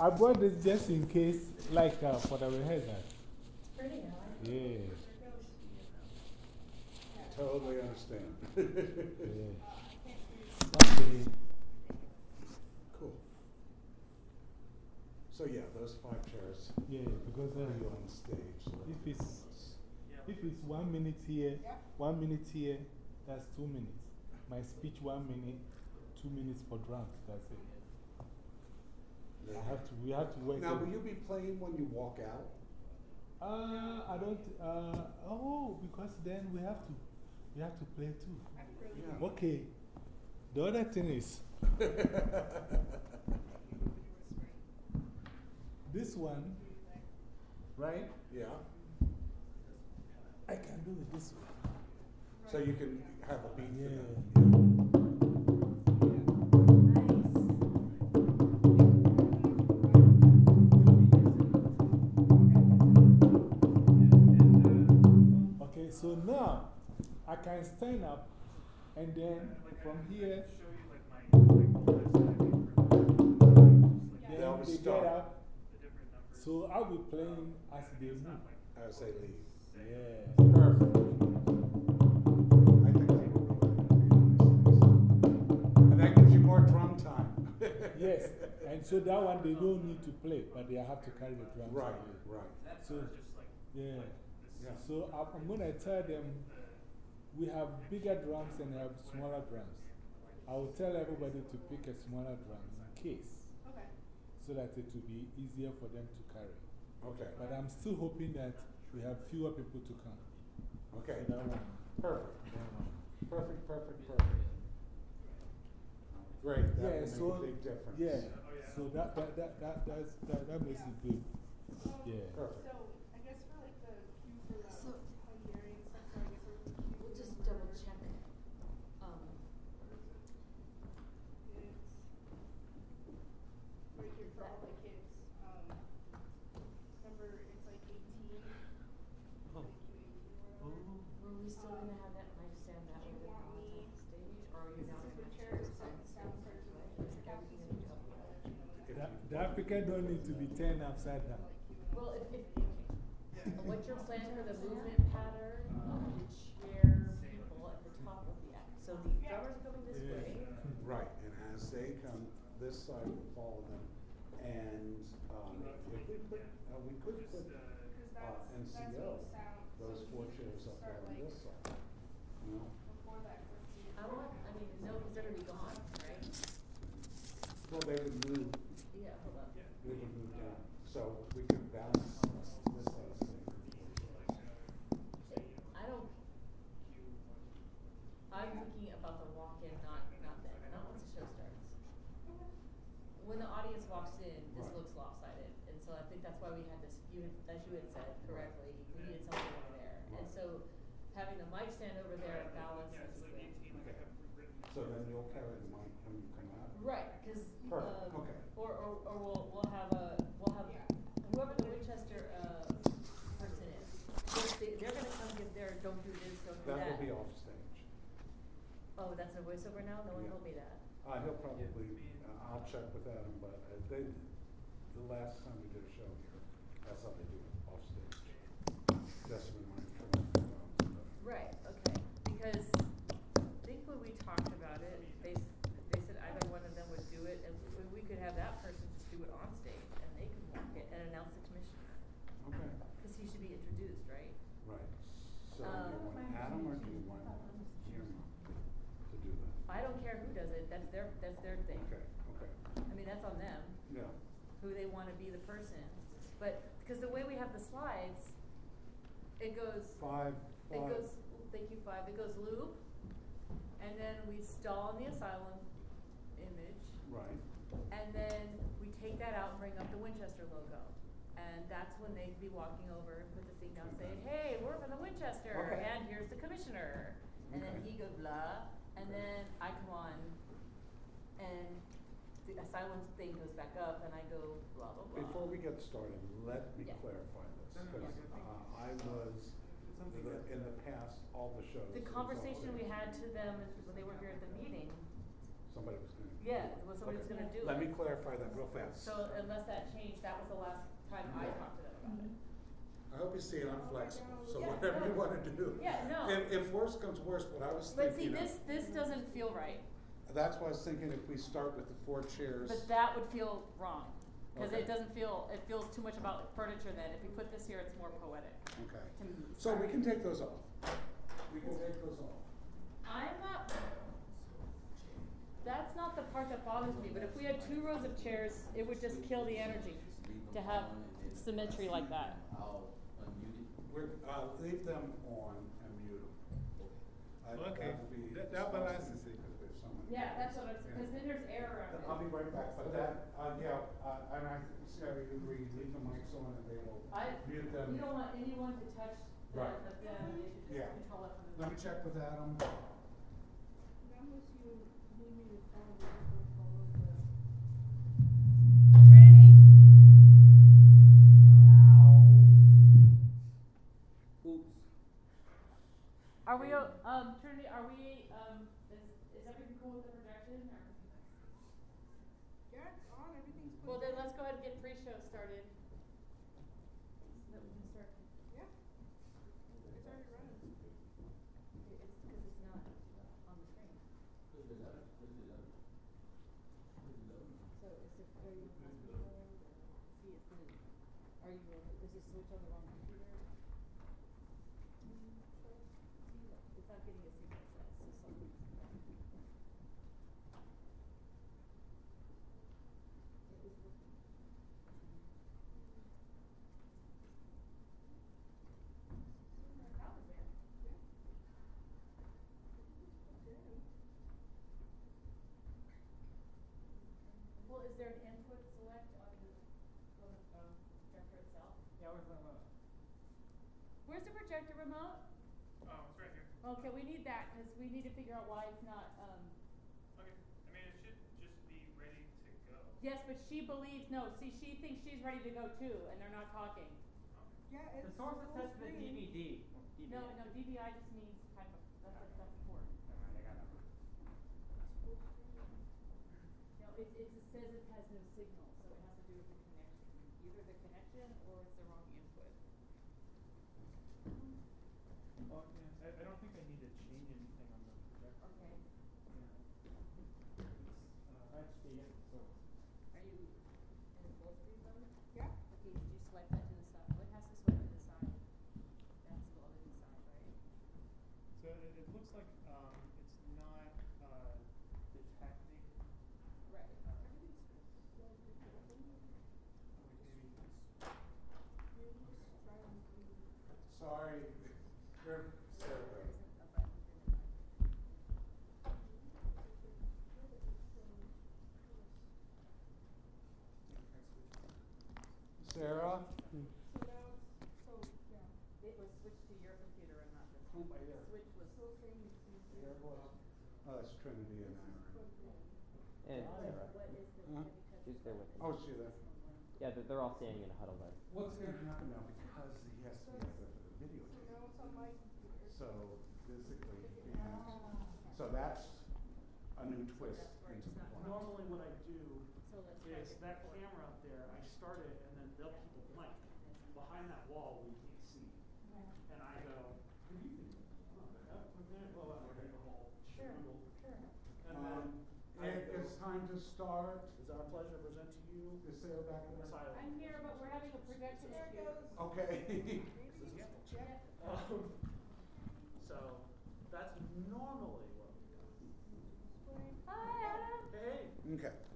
[SPEAKER 5] I bought this just in case, like uh, for the rehearsal.
[SPEAKER 2] Pretty, I
[SPEAKER 5] Yeah,
[SPEAKER 1] Totally understand.
[SPEAKER 5] yeah. Okay.
[SPEAKER 1] Cool. So yeah, those five chairs
[SPEAKER 5] Yeah, because
[SPEAKER 1] are
[SPEAKER 5] uh,
[SPEAKER 1] on stage. so
[SPEAKER 5] if it's,
[SPEAKER 6] Yeah.
[SPEAKER 5] If it's one minute here,
[SPEAKER 3] Yeah.
[SPEAKER 5] one minute here, that's two minutes. My speech, one minute, two minutes for drums, that's it. I have to, we have to wait.
[SPEAKER 1] Now, will you be playing when you walk out?
[SPEAKER 5] Uh, I don't, uh, oh, because then we have to, we have to play too.
[SPEAKER 1] Yeah.
[SPEAKER 5] Okay. The other thing is, this one, right?
[SPEAKER 1] Yeah,
[SPEAKER 5] I can do it this way.
[SPEAKER 1] so you can have a beat for
[SPEAKER 5] Yeah. Okay, so now I can stand up and then from here,
[SPEAKER 6] Show you like my, like, the list that I made for
[SPEAKER 5] then
[SPEAKER 1] They'll
[SPEAKER 5] they
[SPEAKER 1] start.
[SPEAKER 5] get up.
[SPEAKER 6] the different numbers.
[SPEAKER 5] So I'll be playing as they
[SPEAKER 6] It's
[SPEAKER 5] move.
[SPEAKER 1] As they leave.
[SPEAKER 5] Yeah.
[SPEAKER 1] Perfect. I think that would be And that gives you more drum time.
[SPEAKER 5] Yes, and so that one they don't need to play, but they have to carry the drums.
[SPEAKER 1] Right, right.
[SPEAKER 5] So,
[SPEAKER 6] just like
[SPEAKER 5] yeah.
[SPEAKER 1] Yeah.
[SPEAKER 5] So I'm, I'm going to tell them we have bigger drums and we have smaller drums. I will tell everybody to pick a smaller drum in case,
[SPEAKER 3] Okay.
[SPEAKER 5] so that it will be easier for them to carry.
[SPEAKER 1] Okay,
[SPEAKER 5] But I'm still hoping that we have fewer people to come.
[SPEAKER 1] okay.
[SPEAKER 5] So one,
[SPEAKER 1] Perfect, perfect, perfect, perfect. Great, that
[SPEAKER 5] Yeah,
[SPEAKER 1] will
[SPEAKER 5] so,
[SPEAKER 1] a big difference.
[SPEAKER 5] yeah, so that, that, that, that, that's, that, that makes it good.
[SPEAKER 3] Um,
[SPEAKER 5] Yeah.
[SPEAKER 1] Perfect.
[SPEAKER 3] So, I guess for like the cue for the
[SPEAKER 2] So-
[SPEAKER 3] Hungarian stuff, so I guess we're the cue
[SPEAKER 2] We'll just
[SPEAKER 3] number
[SPEAKER 2] double check. Um,
[SPEAKER 3] It's right here for all the kids, um, number, it's like eighteen.
[SPEAKER 10] Oh.
[SPEAKER 3] like Q eighteen or whatever.
[SPEAKER 2] were we still gonna have that mic stand that way when I was on stage, or are you
[SPEAKER 3] This
[SPEAKER 2] now
[SPEAKER 3] is
[SPEAKER 2] gonna
[SPEAKER 3] the
[SPEAKER 2] have
[SPEAKER 3] chair,
[SPEAKER 2] chairs
[SPEAKER 3] it's like downstairs, like,
[SPEAKER 2] Is
[SPEAKER 3] it's
[SPEAKER 2] everything
[SPEAKER 3] captain's
[SPEAKER 2] gonna
[SPEAKER 3] suite,
[SPEAKER 2] go?
[SPEAKER 3] so, you know,
[SPEAKER 1] If
[SPEAKER 5] The,
[SPEAKER 1] you-
[SPEAKER 5] the applicant don't need to be turned upside down.
[SPEAKER 3] like, Q and
[SPEAKER 2] Well,
[SPEAKER 3] A.
[SPEAKER 2] if, if. What's your plan for the movement pattern of the chair people at the top of the act? So the drummers are coming this
[SPEAKER 5] Yeah.
[SPEAKER 2] way,
[SPEAKER 1] Right, and as they come, this side will follow them. And um, if we put, uh, we could put
[SPEAKER 3] Cause
[SPEAKER 1] uh,
[SPEAKER 3] that's, that's
[SPEAKER 1] NCO, those four chairs up there on this side. You know?
[SPEAKER 3] Before that first meeting.
[SPEAKER 2] I want, I mean, no, because they're gonna be gone, right?
[SPEAKER 1] Well, they would move,
[SPEAKER 2] Yeah, hold on.
[SPEAKER 1] they would move down. So we could balance this side of things.
[SPEAKER 2] I don't, I'm thinking about the walk-in, not, not then, not once the show starts. When the audience walks in, this
[SPEAKER 1] Right.
[SPEAKER 2] looks lopsided, and so I think that's why we had this, you, had- as you had said correctly, we needed something over there. And
[SPEAKER 1] Right.
[SPEAKER 2] so, having the mic stand over there balances
[SPEAKER 6] Yeah, it's like
[SPEAKER 2] the.
[SPEAKER 6] eighteen, like I have written.
[SPEAKER 1] So then you'll carry the mic when you come out?
[SPEAKER 2] Right, cause,
[SPEAKER 1] Perfect,
[SPEAKER 2] um,
[SPEAKER 1] okay.
[SPEAKER 2] or, or, or we'll, we'll have a, we'll have, whoever the Winchester, uh, person is, they're, they're gonna come give their, don't do this, don't do that.
[SPEAKER 1] That will be off stage.
[SPEAKER 2] Oh, that's a voiceover now? No one
[SPEAKER 1] Yeah.
[SPEAKER 2] told me that.
[SPEAKER 1] Uh, he'll probably, uh, I'll check with Adam, but uh, they, the last time we did a show here, that's how they do it, off stage. That's when my training comes.
[SPEAKER 2] Right, okay, because I think when we talked about it, they, s- they said either one of them would do it, and we, we could have that person just do it on stage, and they could walk it and announce the commissioner.
[SPEAKER 1] Okay,
[SPEAKER 2] Cause he should be introduced, right?
[SPEAKER 1] right. So
[SPEAKER 2] Um,
[SPEAKER 1] you want Adam or do you want Jim to do that?
[SPEAKER 2] I don't care who does it, that's their, that's their thing.
[SPEAKER 1] Okay, okay,
[SPEAKER 2] I mean, that's on them,
[SPEAKER 1] yeah,
[SPEAKER 2] who they wanna be the person. But, cause the way we have the slides, it goes.
[SPEAKER 1] five,
[SPEAKER 2] It
[SPEAKER 1] five.
[SPEAKER 2] goes, thank you, five, it goes loop, and then we stall in the asylum image,
[SPEAKER 1] Right,
[SPEAKER 2] and then we take that out and bring up the Winchester logo. And that's when they'd be walking over and put the thing down saying, hey, we're from the Winchester,
[SPEAKER 1] Okay.
[SPEAKER 2] and here's the commissioner. And then he goes blah, and
[SPEAKER 1] Okay.
[SPEAKER 2] then I come on, and the asylum thing goes back up, and I go blah, blah, blah.
[SPEAKER 1] before we get started, let me
[SPEAKER 2] Yeah.
[SPEAKER 1] clarify this, because, uh, I was, the- in the past, all the shows.
[SPEAKER 2] The
[SPEAKER 1] it was
[SPEAKER 2] conversation we
[SPEAKER 1] always-
[SPEAKER 2] had to them when they were here at the meeting,
[SPEAKER 1] Somebody was gonna.
[SPEAKER 2] Yeah, well, somebody was
[SPEAKER 1] Okay.
[SPEAKER 2] gonna do it.
[SPEAKER 1] Let me clarify that real fast.
[SPEAKER 2] So unless that changed, that was the last time I talked to them about it.
[SPEAKER 1] I hope you see I'm flexible, so
[SPEAKER 2] Yeah,
[SPEAKER 1] whatever you
[SPEAKER 2] no.
[SPEAKER 1] wanna do.
[SPEAKER 2] Yeah, no.
[SPEAKER 1] If, if worse comes worse, what I was
[SPEAKER 2] But see,
[SPEAKER 1] thinking
[SPEAKER 2] this,
[SPEAKER 1] of,
[SPEAKER 2] this doesn't feel right,
[SPEAKER 1] that's why I was thinking if we start with the four chairs.
[SPEAKER 2] but that would feel wrong. Cause
[SPEAKER 1] Okay.
[SPEAKER 2] it doesn't feel, it feels too much about furniture then. If we put this here, it's more poetic
[SPEAKER 1] Okay.
[SPEAKER 2] to me.
[SPEAKER 1] So we
[SPEAKER 2] Sorry.
[SPEAKER 1] can take those off. We can take those off.
[SPEAKER 2] I'm not. That's not the part that bothers me, but if we had two rows of chairs, it would just kill the energy to have symmetry like that.
[SPEAKER 1] We're, uh, leave them on and mute them. I-
[SPEAKER 5] Okay,
[SPEAKER 1] that will be
[SPEAKER 5] that, that balances it.
[SPEAKER 1] Because there's someone-
[SPEAKER 2] Yeah, that's what I'm, cause then there's error around it.
[SPEAKER 1] I'll be right back, but that, uh, yeah, uh, and I, Sarah, you agree, leave the mics on and they will
[SPEAKER 2] I,
[SPEAKER 1] mute
[SPEAKER 2] we
[SPEAKER 1] them.
[SPEAKER 2] don't want anyone to touch the,
[SPEAKER 1] Right.
[SPEAKER 2] the, them, they should
[SPEAKER 1] Yeah.
[SPEAKER 2] just control it from the.
[SPEAKER 1] Let me check with Adam.
[SPEAKER 3] Unless you need me to follow, follow the.
[SPEAKER 2] Trinity?
[SPEAKER 9] Oops.
[SPEAKER 2] Are we, o- um, Trinity, are we, um, is, is everything cool with the projection or?
[SPEAKER 3] Yeah, it's on, everything's.
[SPEAKER 2] Well, then let's go ahead and get pre-show started. So that we can start.
[SPEAKER 3] Yeah. It's already running.
[SPEAKER 2] It's because it's not on the screen. So is it, are you possible, see, it's gonna, are you, is the switch on the wrong computer? It's not getting a signal set, so something's. It was working. That was there. Well, is there an input select on the, on the, um, projector itself?
[SPEAKER 8] Yeah, where's the remote?
[SPEAKER 2] Where's the projector remote?
[SPEAKER 6] Oh, it's right here.
[SPEAKER 2] Okay, we need that, cause we need to figure out why it's not, um,
[SPEAKER 6] Okay, I mean, it should just be ready to go.
[SPEAKER 2] yes, but she believes, no, see, she thinks she's ready to go too, and they're not talking.
[SPEAKER 3] Yeah, it's The
[SPEAKER 8] source
[SPEAKER 3] full
[SPEAKER 8] is set the
[SPEAKER 3] screen.
[SPEAKER 8] DVD.
[SPEAKER 2] No, no, DVI just means type of, that's, a- that's a port.
[SPEAKER 8] Never mind, I got it.
[SPEAKER 2] No, it, it says it has no signal, so it has to do with the connection, either the connection or it's the wrong input.
[SPEAKER 6] Oh, yeah, I, I don't think I need to change anything on the projector.
[SPEAKER 2] Okay,
[SPEAKER 6] Yeah. Uh,
[SPEAKER 8] Alright, Steve, source.
[SPEAKER 2] are you in the full screen mode?
[SPEAKER 3] Yeah.
[SPEAKER 2] Okay, did you swipe that to the side? What has to swipe to the side? That's the other side, right?
[SPEAKER 6] So it, it looks like, um, it's not, uh, detecting,
[SPEAKER 2] Right.
[SPEAKER 6] uh,
[SPEAKER 3] Everything's well detected.
[SPEAKER 6] maybe it's.
[SPEAKER 3] Maybe just try and do.
[SPEAKER 1] Sorry, you're, Sarah.
[SPEAKER 2] There isn't a button for the mic.
[SPEAKER 1] Sarah?
[SPEAKER 3] So now it's, so, yeah,
[SPEAKER 2] It was switched to your computer and not this.
[SPEAKER 8] Oop, right there.
[SPEAKER 2] Switch was.
[SPEAKER 3] still saying it's easy.
[SPEAKER 8] There it was.
[SPEAKER 1] Oh, that's Trinity and Aaron.
[SPEAKER 9] And
[SPEAKER 2] What-
[SPEAKER 9] Sarah.
[SPEAKER 2] What is the,
[SPEAKER 1] Huh?
[SPEAKER 2] because.
[SPEAKER 9] She's there with me.
[SPEAKER 1] Oh, she there.
[SPEAKER 9] Yeah, they're, they're all standing in a huddle there.
[SPEAKER 1] What's gonna happen now, because he has to be out there for the
[SPEAKER 3] So
[SPEAKER 1] videotape,
[SPEAKER 3] now it's on my computer.
[SPEAKER 1] so physically, he has, so that's a new twist into the plan.
[SPEAKER 11] Normally what I do
[SPEAKER 2] So let's try
[SPEAKER 11] is
[SPEAKER 2] it
[SPEAKER 11] that
[SPEAKER 2] before.
[SPEAKER 11] camera up there, I start it and then they'll keep it blank. Behind that wall, we can't see. And I go, oh, yeah, okay, well, I'm gonna go
[SPEAKER 2] Sure,
[SPEAKER 11] strudel.
[SPEAKER 2] sure.
[SPEAKER 11] And then
[SPEAKER 1] Um,
[SPEAKER 11] I
[SPEAKER 1] it
[SPEAKER 11] go,
[SPEAKER 1] is time to start,
[SPEAKER 11] it's our pleasure to present to you
[SPEAKER 1] is Sarah back in the
[SPEAKER 11] Asylum.
[SPEAKER 2] I'm here, but we're having a projection
[SPEAKER 3] There it
[SPEAKER 2] issue.
[SPEAKER 3] goes.
[SPEAKER 1] Okay.
[SPEAKER 11] This. Um, so that's normally what we do.
[SPEAKER 2] Hi, Adam.
[SPEAKER 11] Hey,
[SPEAKER 1] Okay,
[SPEAKER 3] Oh,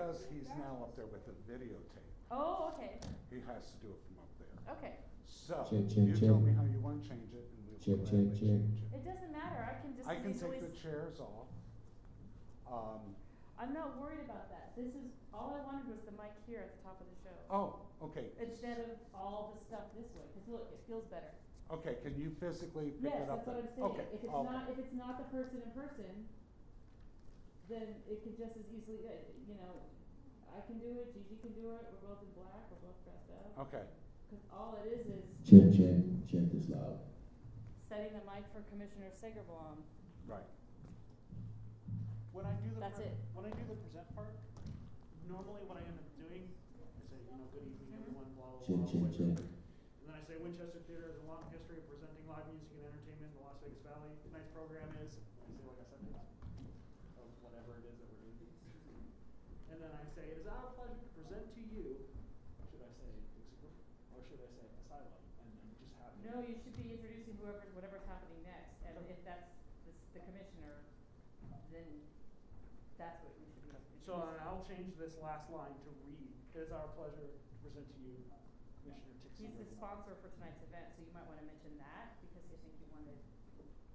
[SPEAKER 1] because he's now up there with the videotape,
[SPEAKER 2] Oh, okay,
[SPEAKER 1] he has to do it from up there.
[SPEAKER 2] okay.
[SPEAKER 1] So,
[SPEAKER 12] Check, check,
[SPEAKER 1] you tell
[SPEAKER 12] check.
[SPEAKER 1] me how you wanna change it and we'll
[SPEAKER 12] Check,
[SPEAKER 1] gladly
[SPEAKER 12] check, check.
[SPEAKER 1] change it.
[SPEAKER 2] It doesn't matter, I can just
[SPEAKER 1] I can
[SPEAKER 2] easily.
[SPEAKER 1] take the
[SPEAKER 2] s-
[SPEAKER 1] chairs off. Um,
[SPEAKER 2] I'm not worried about that. This is, all I wanted was the mic here at the top of the show.
[SPEAKER 1] oh, okay,
[SPEAKER 2] Instead of all the stuff this way, cause look, it feels better.
[SPEAKER 1] okay, can you physically pick
[SPEAKER 2] Yes,
[SPEAKER 1] it up?
[SPEAKER 2] that's what I'm
[SPEAKER 1] then?
[SPEAKER 2] saying.
[SPEAKER 1] Okay,
[SPEAKER 2] If it's
[SPEAKER 1] okay.
[SPEAKER 2] not, if it's not the person in person, then it could just as easily, uh, you know, I can do it, Gigi can do it, we're both in black, we're both dressed up.
[SPEAKER 1] Okay,
[SPEAKER 2] Cause all it is is
[SPEAKER 12] Check, check, check this loud.
[SPEAKER 2] setting the mic for Commissioner Segerblom.
[SPEAKER 1] right,
[SPEAKER 11] when I do the,
[SPEAKER 2] That's
[SPEAKER 11] pre-
[SPEAKER 2] it.
[SPEAKER 11] when I do the present part, normally what I end up doing, I say, you know, good evening everyone, blah, blah,
[SPEAKER 12] Check,
[SPEAKER 11] blah.
[SPEAKER 12] check,
[SPEAKER 11] Winchester.
[SPEAKER 12] check.
[SPEAKER 11] And then I say Winchester Theater has a long history of presenting live music and entertainment in the Las Vegas Valley. Tonight's program is, I say like a sentence of whatever it is that we're doing. And then I say, it is our pleasure to present to you, should I say or should I say Asylum, and then just have. it-
[SPEAKER 2] No, you should be introducing whoever, whatever's happening next, and if that's the, s- the commissioner, then that's what we should be introducing.
[SPEAKER 11] So uh, I'll change this last line to read, it is our pleasure to present to you Commissioner.
[SPEAKER 2] He's the
[SPEAKER 11] Brook."
[SPEAKER 2] sponsor for tonight's event, so you might wanna mention that, because I think you wanted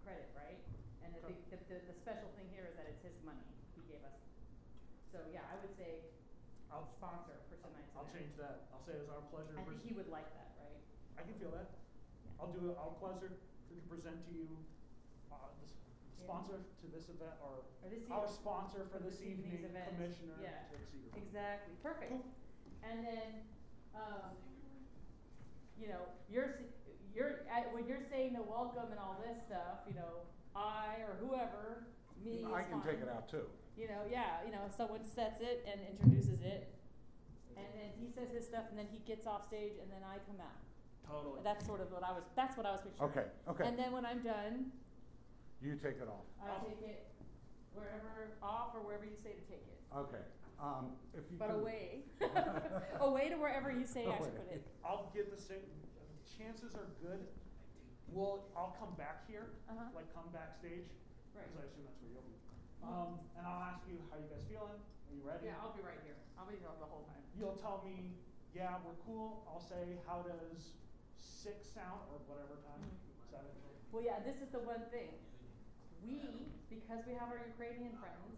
[SPEAKER 2] credit, right? And the, big- the, the, the special thing here is that it's his money, he gave us. So, yeah, I would say
[SPEAKER 11] I'll-
[SPEAKER 2] sponsor for tonight's.
[SPEAKER 11] I'll change that, I'll say it is our pleasure. to
[SPEAKER 2] I think
[SPEAKER 11] pres-
[SPEAKER 2] he would like that, right?
[SPEAKER 11] I can feel that.
[SPEAKER 2] Yeah.
[SPEAKER 11] I'll do it, our pleasure to present to you, uh, the s-
[SPEAKER 2] Yeah.
[SPEAKER 11] sponsor to this event, or
[SPEAKER 2] Or this
[SPEAKER 11] our
[SPEAKER 2] eve-
[SPEAKER 11] sponsor for
[SPEAKER 2] for
[SPEAKER 11] this
[SPEAKER 2] this evening's
[SPEAKER 11] evening,
[SPEAKER 2] event.
[SPEAKER 11] Commissioner
[SPEAKER 2] Yeah,
[SPEAKER 11] Tixie. Brook.
[SPEAKER 2] Exactly, perfect. And then, um, you know, you're, s- you're, at- when you're saying the welcome and all this stuff, you know, I or whoever, me is
[SPEAKER 1] I can take
[SPEAKER 2] fine.
[SPEAKER 1] it out too.
[SPEAKER 2] You know, yeah, you know, someone sets it and introduces it, and then he says his stuff, and then he gets off stage, and then I come out.
[SPEAKER 11] Totally.
[SPEAKER 2] That's sort of what I was, that's what I was picturing.
[SPEAKER 1] Okay, okay.
[SPEAKER 2] And then when I'm done,
[SPEAKER 1] You take it off.
[SPEAKER 2] I take it wherever, off or wherever you say to take it.
[SPEAKER 1] Okay, um, if you
[SPEAKER 2] But
[SPEAKER 1] can-
[SPEAKER 2] away, away to wherever you say I should put it.
[SPEAKER 11] I'll get the same, chances are good, we'll, I'll come back here,
[SPEAKER 2] Uh-huh.
[SPEAKER 11] like come backstage,
[SPEAKER 2] Right.
[SPEAKER 11] because I assume that's where you'll be. Um, and I'll ask you, how you guys feeling? Are you ready?
[SPEAKER 2] Yeah, I'll be right here. I'll be here the whole time.
[SPEAKER 11] You'll tell me, yeah, we're cool. I'll say, how does six sound, or whatever time,
[SPEAKER 2] Mhm.
[SPEAKER 11] seven?
[SPEAKER 2] Well, yeah, this is the one thing. We, because we have our Ukrainian friends,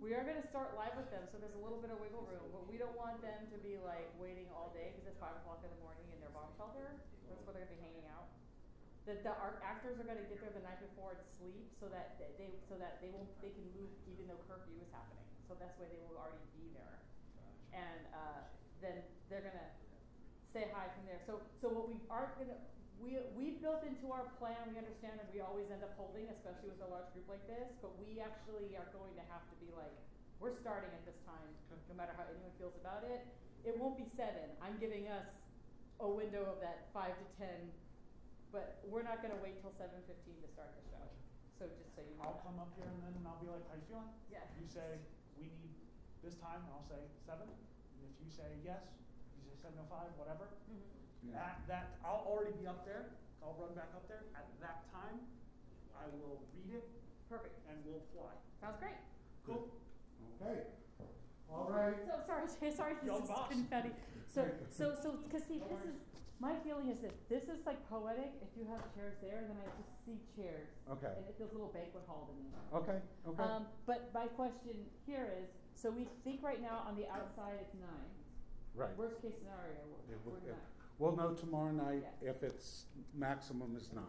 [SPEAKER 2] we are gonna start live with them, so there's a little bit of wiggle room, but we don't want them to be like waiting all day, cause it's five o'clock in the morning in their bomb shelter. That's where they're gonna be hanging out. The, the actors are gonna get there the night before and sleep, so that they- so that they won't, they can move even though curfew is happening. So that's why they will already be there. And, uh, then they're gonna say hi from there. So, so what we aren't gonna, we, we've built into our plan, we understand that we always end up holding, especially with a large group like this, but we actually are going to have to be like, we're starting at this time, no matter how anyone feels about it. It won't be seven, I'm giving us a window of that five to ten, but we're not gonna wait till seven fifteen to start the show. So just so you know.
[SPEAKER 11] I'll come up here and then I'll be like, how you feeling?
[SPEAKER 2] Yeah.
[SPEAKER 11] You say, we need this time, and I'll say seven. And if you say yes, you say seven oh five, whatever.
[SPEAKER 2] Mhm.
[SPEAKER 1] Yeah.
[SPEAKER 11] At that, I'll already be up there. I'll run back up there. At that time, I will read it
[SPEAKER 2] Perfect,
[SPEAKER 11] and we'll fly.
[SPEAKER 2] sounds great.
[SPEAKER 11] Cool?
[SPEAKER 1] Okay, all right.
[SPEAKER 2] So, sorry, Jay, sorry, this
[SPEAKER 11] Yo,
[SPEAKER 2] is
[SPEAKER 11] boss.
[SPEAKER 2] confetti. So, so, so, cause see, this is, my feeling is this, this is like poetic, if you have chairs there, then I just see chairs.
[SPEAKER 1] Okay.
[SPEAKER 2] And it feels a little banquet hall to me.
[SPEAKER 1] Okay, okay.
[SPEAKER 2] Um, but my question here is, so we think right now on the outside it's nine.
[SPEAKER 1] Right.
[SPEAKER 2] Worst case scenario, we're,
[SPEAKER 1] would-
[SPEAKER 2] we're
[SPEAKER 1] it-
[SPEAKER 2] nine.
[SPEAKER 1] We'll know tomorrow night
[SPEAKER 2] Yeah.
[SPEAKER 1] if it's maximum is nine.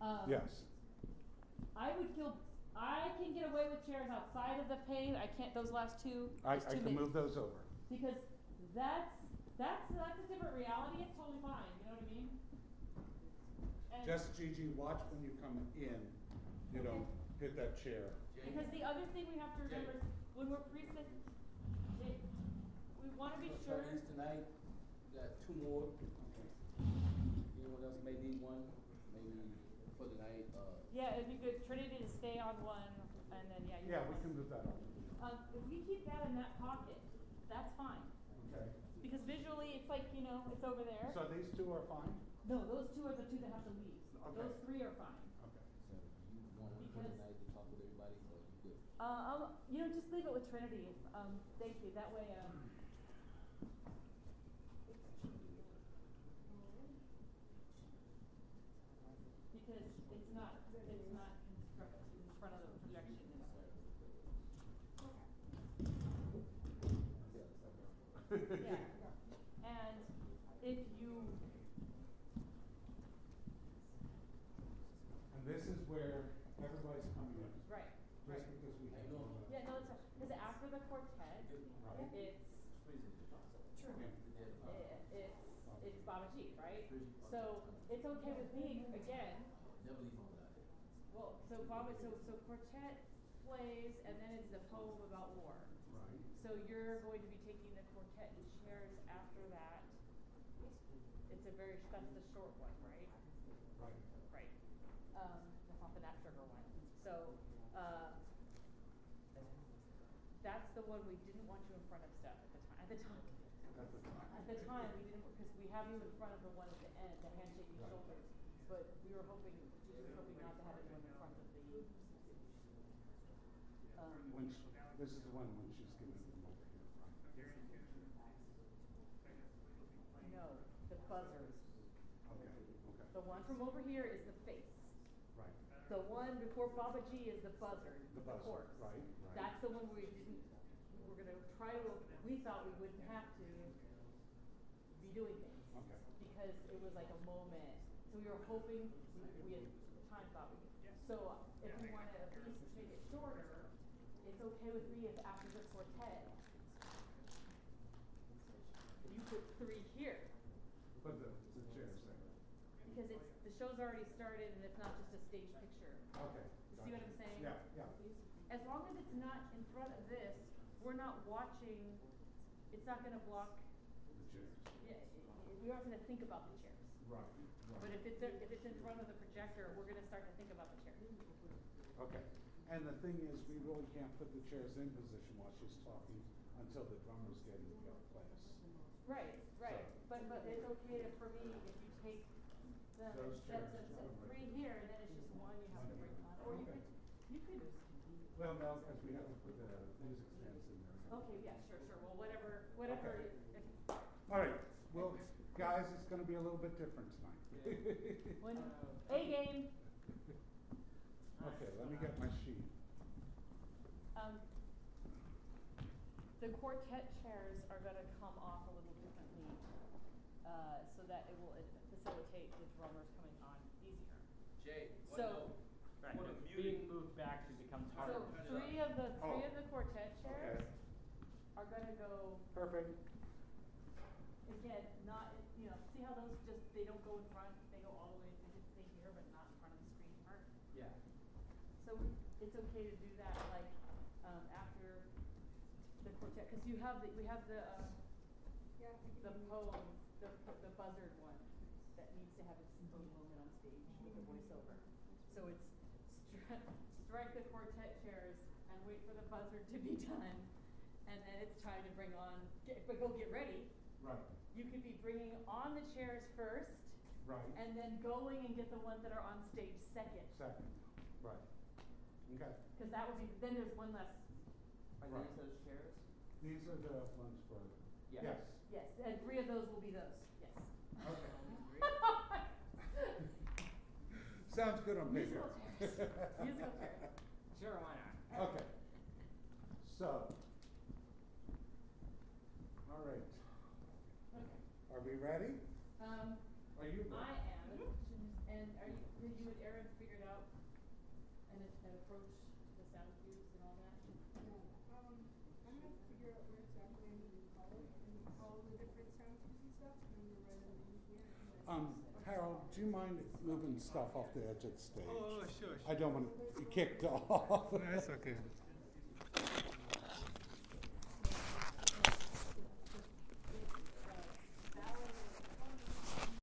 [SPEAKER 2] Um,
[SPEAKER 1] Yes.
[SPEAKER 2] I would feel, I can get away with chairs outside of the pane, I can't, those last two,
[SPEAKER 1] I, I can
[SPEAKER 2] many.
[SPEAKER 1] move those over.
[SPEAKER 2] Because that's, that's, that's a different reality, it's totally fine, you know what I mean? And-
[SPEAKER 1] Just Gigi, watch when you come in, you don't hit that chair.
[SPEAKER 2] Because the other thing we have to remember is when we're preset, it, we wanna be
[SPEAKER 12] Let's
[SPEAKER 2] sure.
[SPEAKER 12] try tonight, We got two more. Anyone else may need one, maybe for the night, uh,
[SPEAKER 2] Yeah, it'd be good, Trinity to stay on one, and then, yeah, you.
[SPEAKER 1] Yeah,
[SPEAKER 2] have
[SPEAKER 1] we can do that.
[SPEAKER 2] Um, if we keep that in that pocket, that's fine,
[SPEAKER 1] Okay.
[SPEAKER 2] Because visually, it's like, you know, it's over there.
[SPEAKER 1] So these two are fine?
[SPEAKER 2] No, those two are the two that have to leave,
[SPEAKER 1] Okay.
[SPEAKER 2] those three are fine.
[SPEAKER 1] Okay.
[SPEAKER 12] so you want one
[SPEAKER 2] Because-
[SPEAKER 12] tonight to talk with everybody, or you good?
[SPEAKER 2] Uh, I'll, you know, just leave it with Trinity, um, thank you, that way, um. Because it's not, it's not constructed in front of the projection. Yeah, and if you,
[SPEAKER 1] And this is where everybody's coming in,
[SPEAKER 2] right, right.
[SPEAKER 1] just because we.
[SPEAKER 12] How you doing?
[SPEAKER 2] Yeah, no, it's, because after the quartet,
[SPEAKER 1] Right.
[SPEAKER 2] it's,
[SPEAKER 1] Yeah.
[SPEAKER 2] i- it's, it's Baba G, right? So it's okay with me, again,
[SPEAKER 12] Never leave home
[SPEAKER 2] well, so Baba, so, so quartet plays and then it's the poem about war.
[SPEAKER 1] Right.
[SPEAKER 2] So you're going to be taking the quartet and chairs after that. It's a very, that's the short one, right?
[SPEAKER 1] Right.
[SPEAKER 2] Right. Um, that's not the Nat Sugar one. So, uh, that's the one we didn't want you in front of stuff at the time, at the time.
[SPEAKER 1] At the time.
[SPEAKER 2] The we didn't, because we have you in front of the one at the end, the handshaking shoulders, but we were hoping, we were hoping not to have anyone in front of the. Um,
[SPEAKER 1] When she, this is the one when she's giving them over here, right?
[SPEAKER 2] no, the buzzers.
[SPEAKER 1] Okay, okay,
[SPEAKER 2] The one from over here is the face.
[SPEAKER 1] right.
[SPEAKER 2] The one before Baba G is the buzzer,
[SPEAKER 1] The
[SPEAKER 2] the
[SPEAKER 1] buzzer,
[SPEAKER 2] corpse.
[SPEAKER 1] right, right.
[SPEAKER 2] That's the one we didn't, we were gonna try to, we thought we wouldn't have to be doing things.
[SPEAKER 1] Okay.
[SPEAKER 2] Because it was like a moment, so we were hoping, we, we had, time thought we could. So if we wanna at least make it shorter, it's okay with me if after the quartet, you put three here.
[SPEAKER 1] But the, the chairs there.
[SPEAKER 2] Because it's, the show's already started and it's not just a stage picture.
[SPEAKER 1] Okay.
[SPEAKER 2] You see what I'm saying?
[SPEAKER 1] Yeah, yeah.
[SPEAKER 2] As long as it's not in front of this, we're not watching, it's not gonna block,
[SPEAKER 1] The chairs.
[SPEAKER 2] yeah, we aren't gonna think about the chairs.
[SPEAKER 1] Right,
[SPEAKER 2] But
[SPEAKER 1] right.
[SPEAKER 2] if it's, if it's in front of the projector, we're gonna start to think about the chairs.
[SPEAKER 1] Okay. And the thing is, we really can't put the chairs in position while she's talking until the drummers get into place.
[SPEAKER 2] Right, right,
[SPEAKER 1] So-
[SPEAKER 2] but, but it's okay to- for me if you take the,
[SPEAKER 1] Those
[SPEAKER 2] set,
[SPEAKER 1] chairs,
[SPEAKER 2] set, set three here, and then it's just one you have to bring on, or you
[SPEAKER 1] Okay.
[SPEAKER 2] could, you could,
[SPEAKER 1] Well, no, because we have to put the music stands in there.
[SPEAKER 2] okay, yeah, sure, sure, well, whatever, whatever,
[SPEAKER 1] Okay.
[SPEAKER 2] if,
[SPEAKER 1] All right, well, guys, it's gonna be a little bit different tonight.
[SPEAKER 2] when, A game,
[SPEAKER 1] Okay, let me get my sheet.
[SPEAKER 2] Um, the quartet chairs are gonna come off a little differently, uh, so that it will facilitate the drummers coming on easier.
[SPEAKER 12] Jay, one
[SPEAKER 2] So-
[SPEAKER 12] note.
[SPEAKER 8] Being moved back to become harder.
[SPEAKER 2] So
[SPEAKER 12] turn it
[SPEAKER 2] three of the, three
[SPEAKER 1] Oh.
[SPEAKER 2] of the quartet chairs
[SPEAKER 1] Okay.
[SPEAKER 2] are gonna go,
[SPEAKER 1] Perfect.
[SPEAKER 2] again, not, you know, see how those just, they don't go in front, they go all the way, they just stay here, but not in front of the screen part?
[SPEAKER 12] Yeah.
[SPEAKER 2] So it's okay to do that, like, um, after the quartet, cause you have the, we have the, um,
[SPEAKER 3] Yeah,
[SPEAKER 2] the poem, the, the buzzard one, that needs to have its own moment on stage with a voiceover. So it's stri- strike the quartet chairs and wait for the buzzer to be done, and then it's time to bring on, get, but go get ready.
[SPEAKER 1] Right,
[SPEAKER 2] You could be bringing on the chairs first,
[SPEAKER 1] right.
[SPEAKER 2] and then going and get the ones that are on stage second.
[SPEAKER 1] Second, right. Okay.
[SPEAKER 2] Cause that would be, then there's one less,
[SPEAKER 9] Are
[SPEAKER 1] Right.
[SPEAKER 9] these those chairs?
[SPEAKER 1] These are the ones for,
[SPEAKER 9] Yeah.
[SPEAKER 1] yes.
[SPEAKER 2] yes, and three of those will be those, yes.
[SPEAKER 1] Okay. Sounds good on paper.
[SPEAKER 2] Musical chairs. Musical chairs.
[SPEAKER 8] Sure, why not?
[SPEAKER 1] Okay. So. All right.
[SPEAKER 2] Okay.
[SPEAKER 1] Are we ready?
[SPEAKER 2] Um,
[SPEAKER 1] Are you ready?
[SPEAKER 2] I am, and are you, did you and Aaron figured out an, an approach to the sound cues and all that?
[SPEAKER 3] No, um, I'm gonna figure out where exactly I need to call it, and call the different sound cues and stuff, and then we'll write them in here.
[SPEAKER 1] Um, Harold, do you mind moving stuff off the edge of the oh, stage?
[SPEAKER 5] Oh, sure,
[SPEAKER 1] I don't want to be kicked off.
[SPEAKER 5] No, it's okay.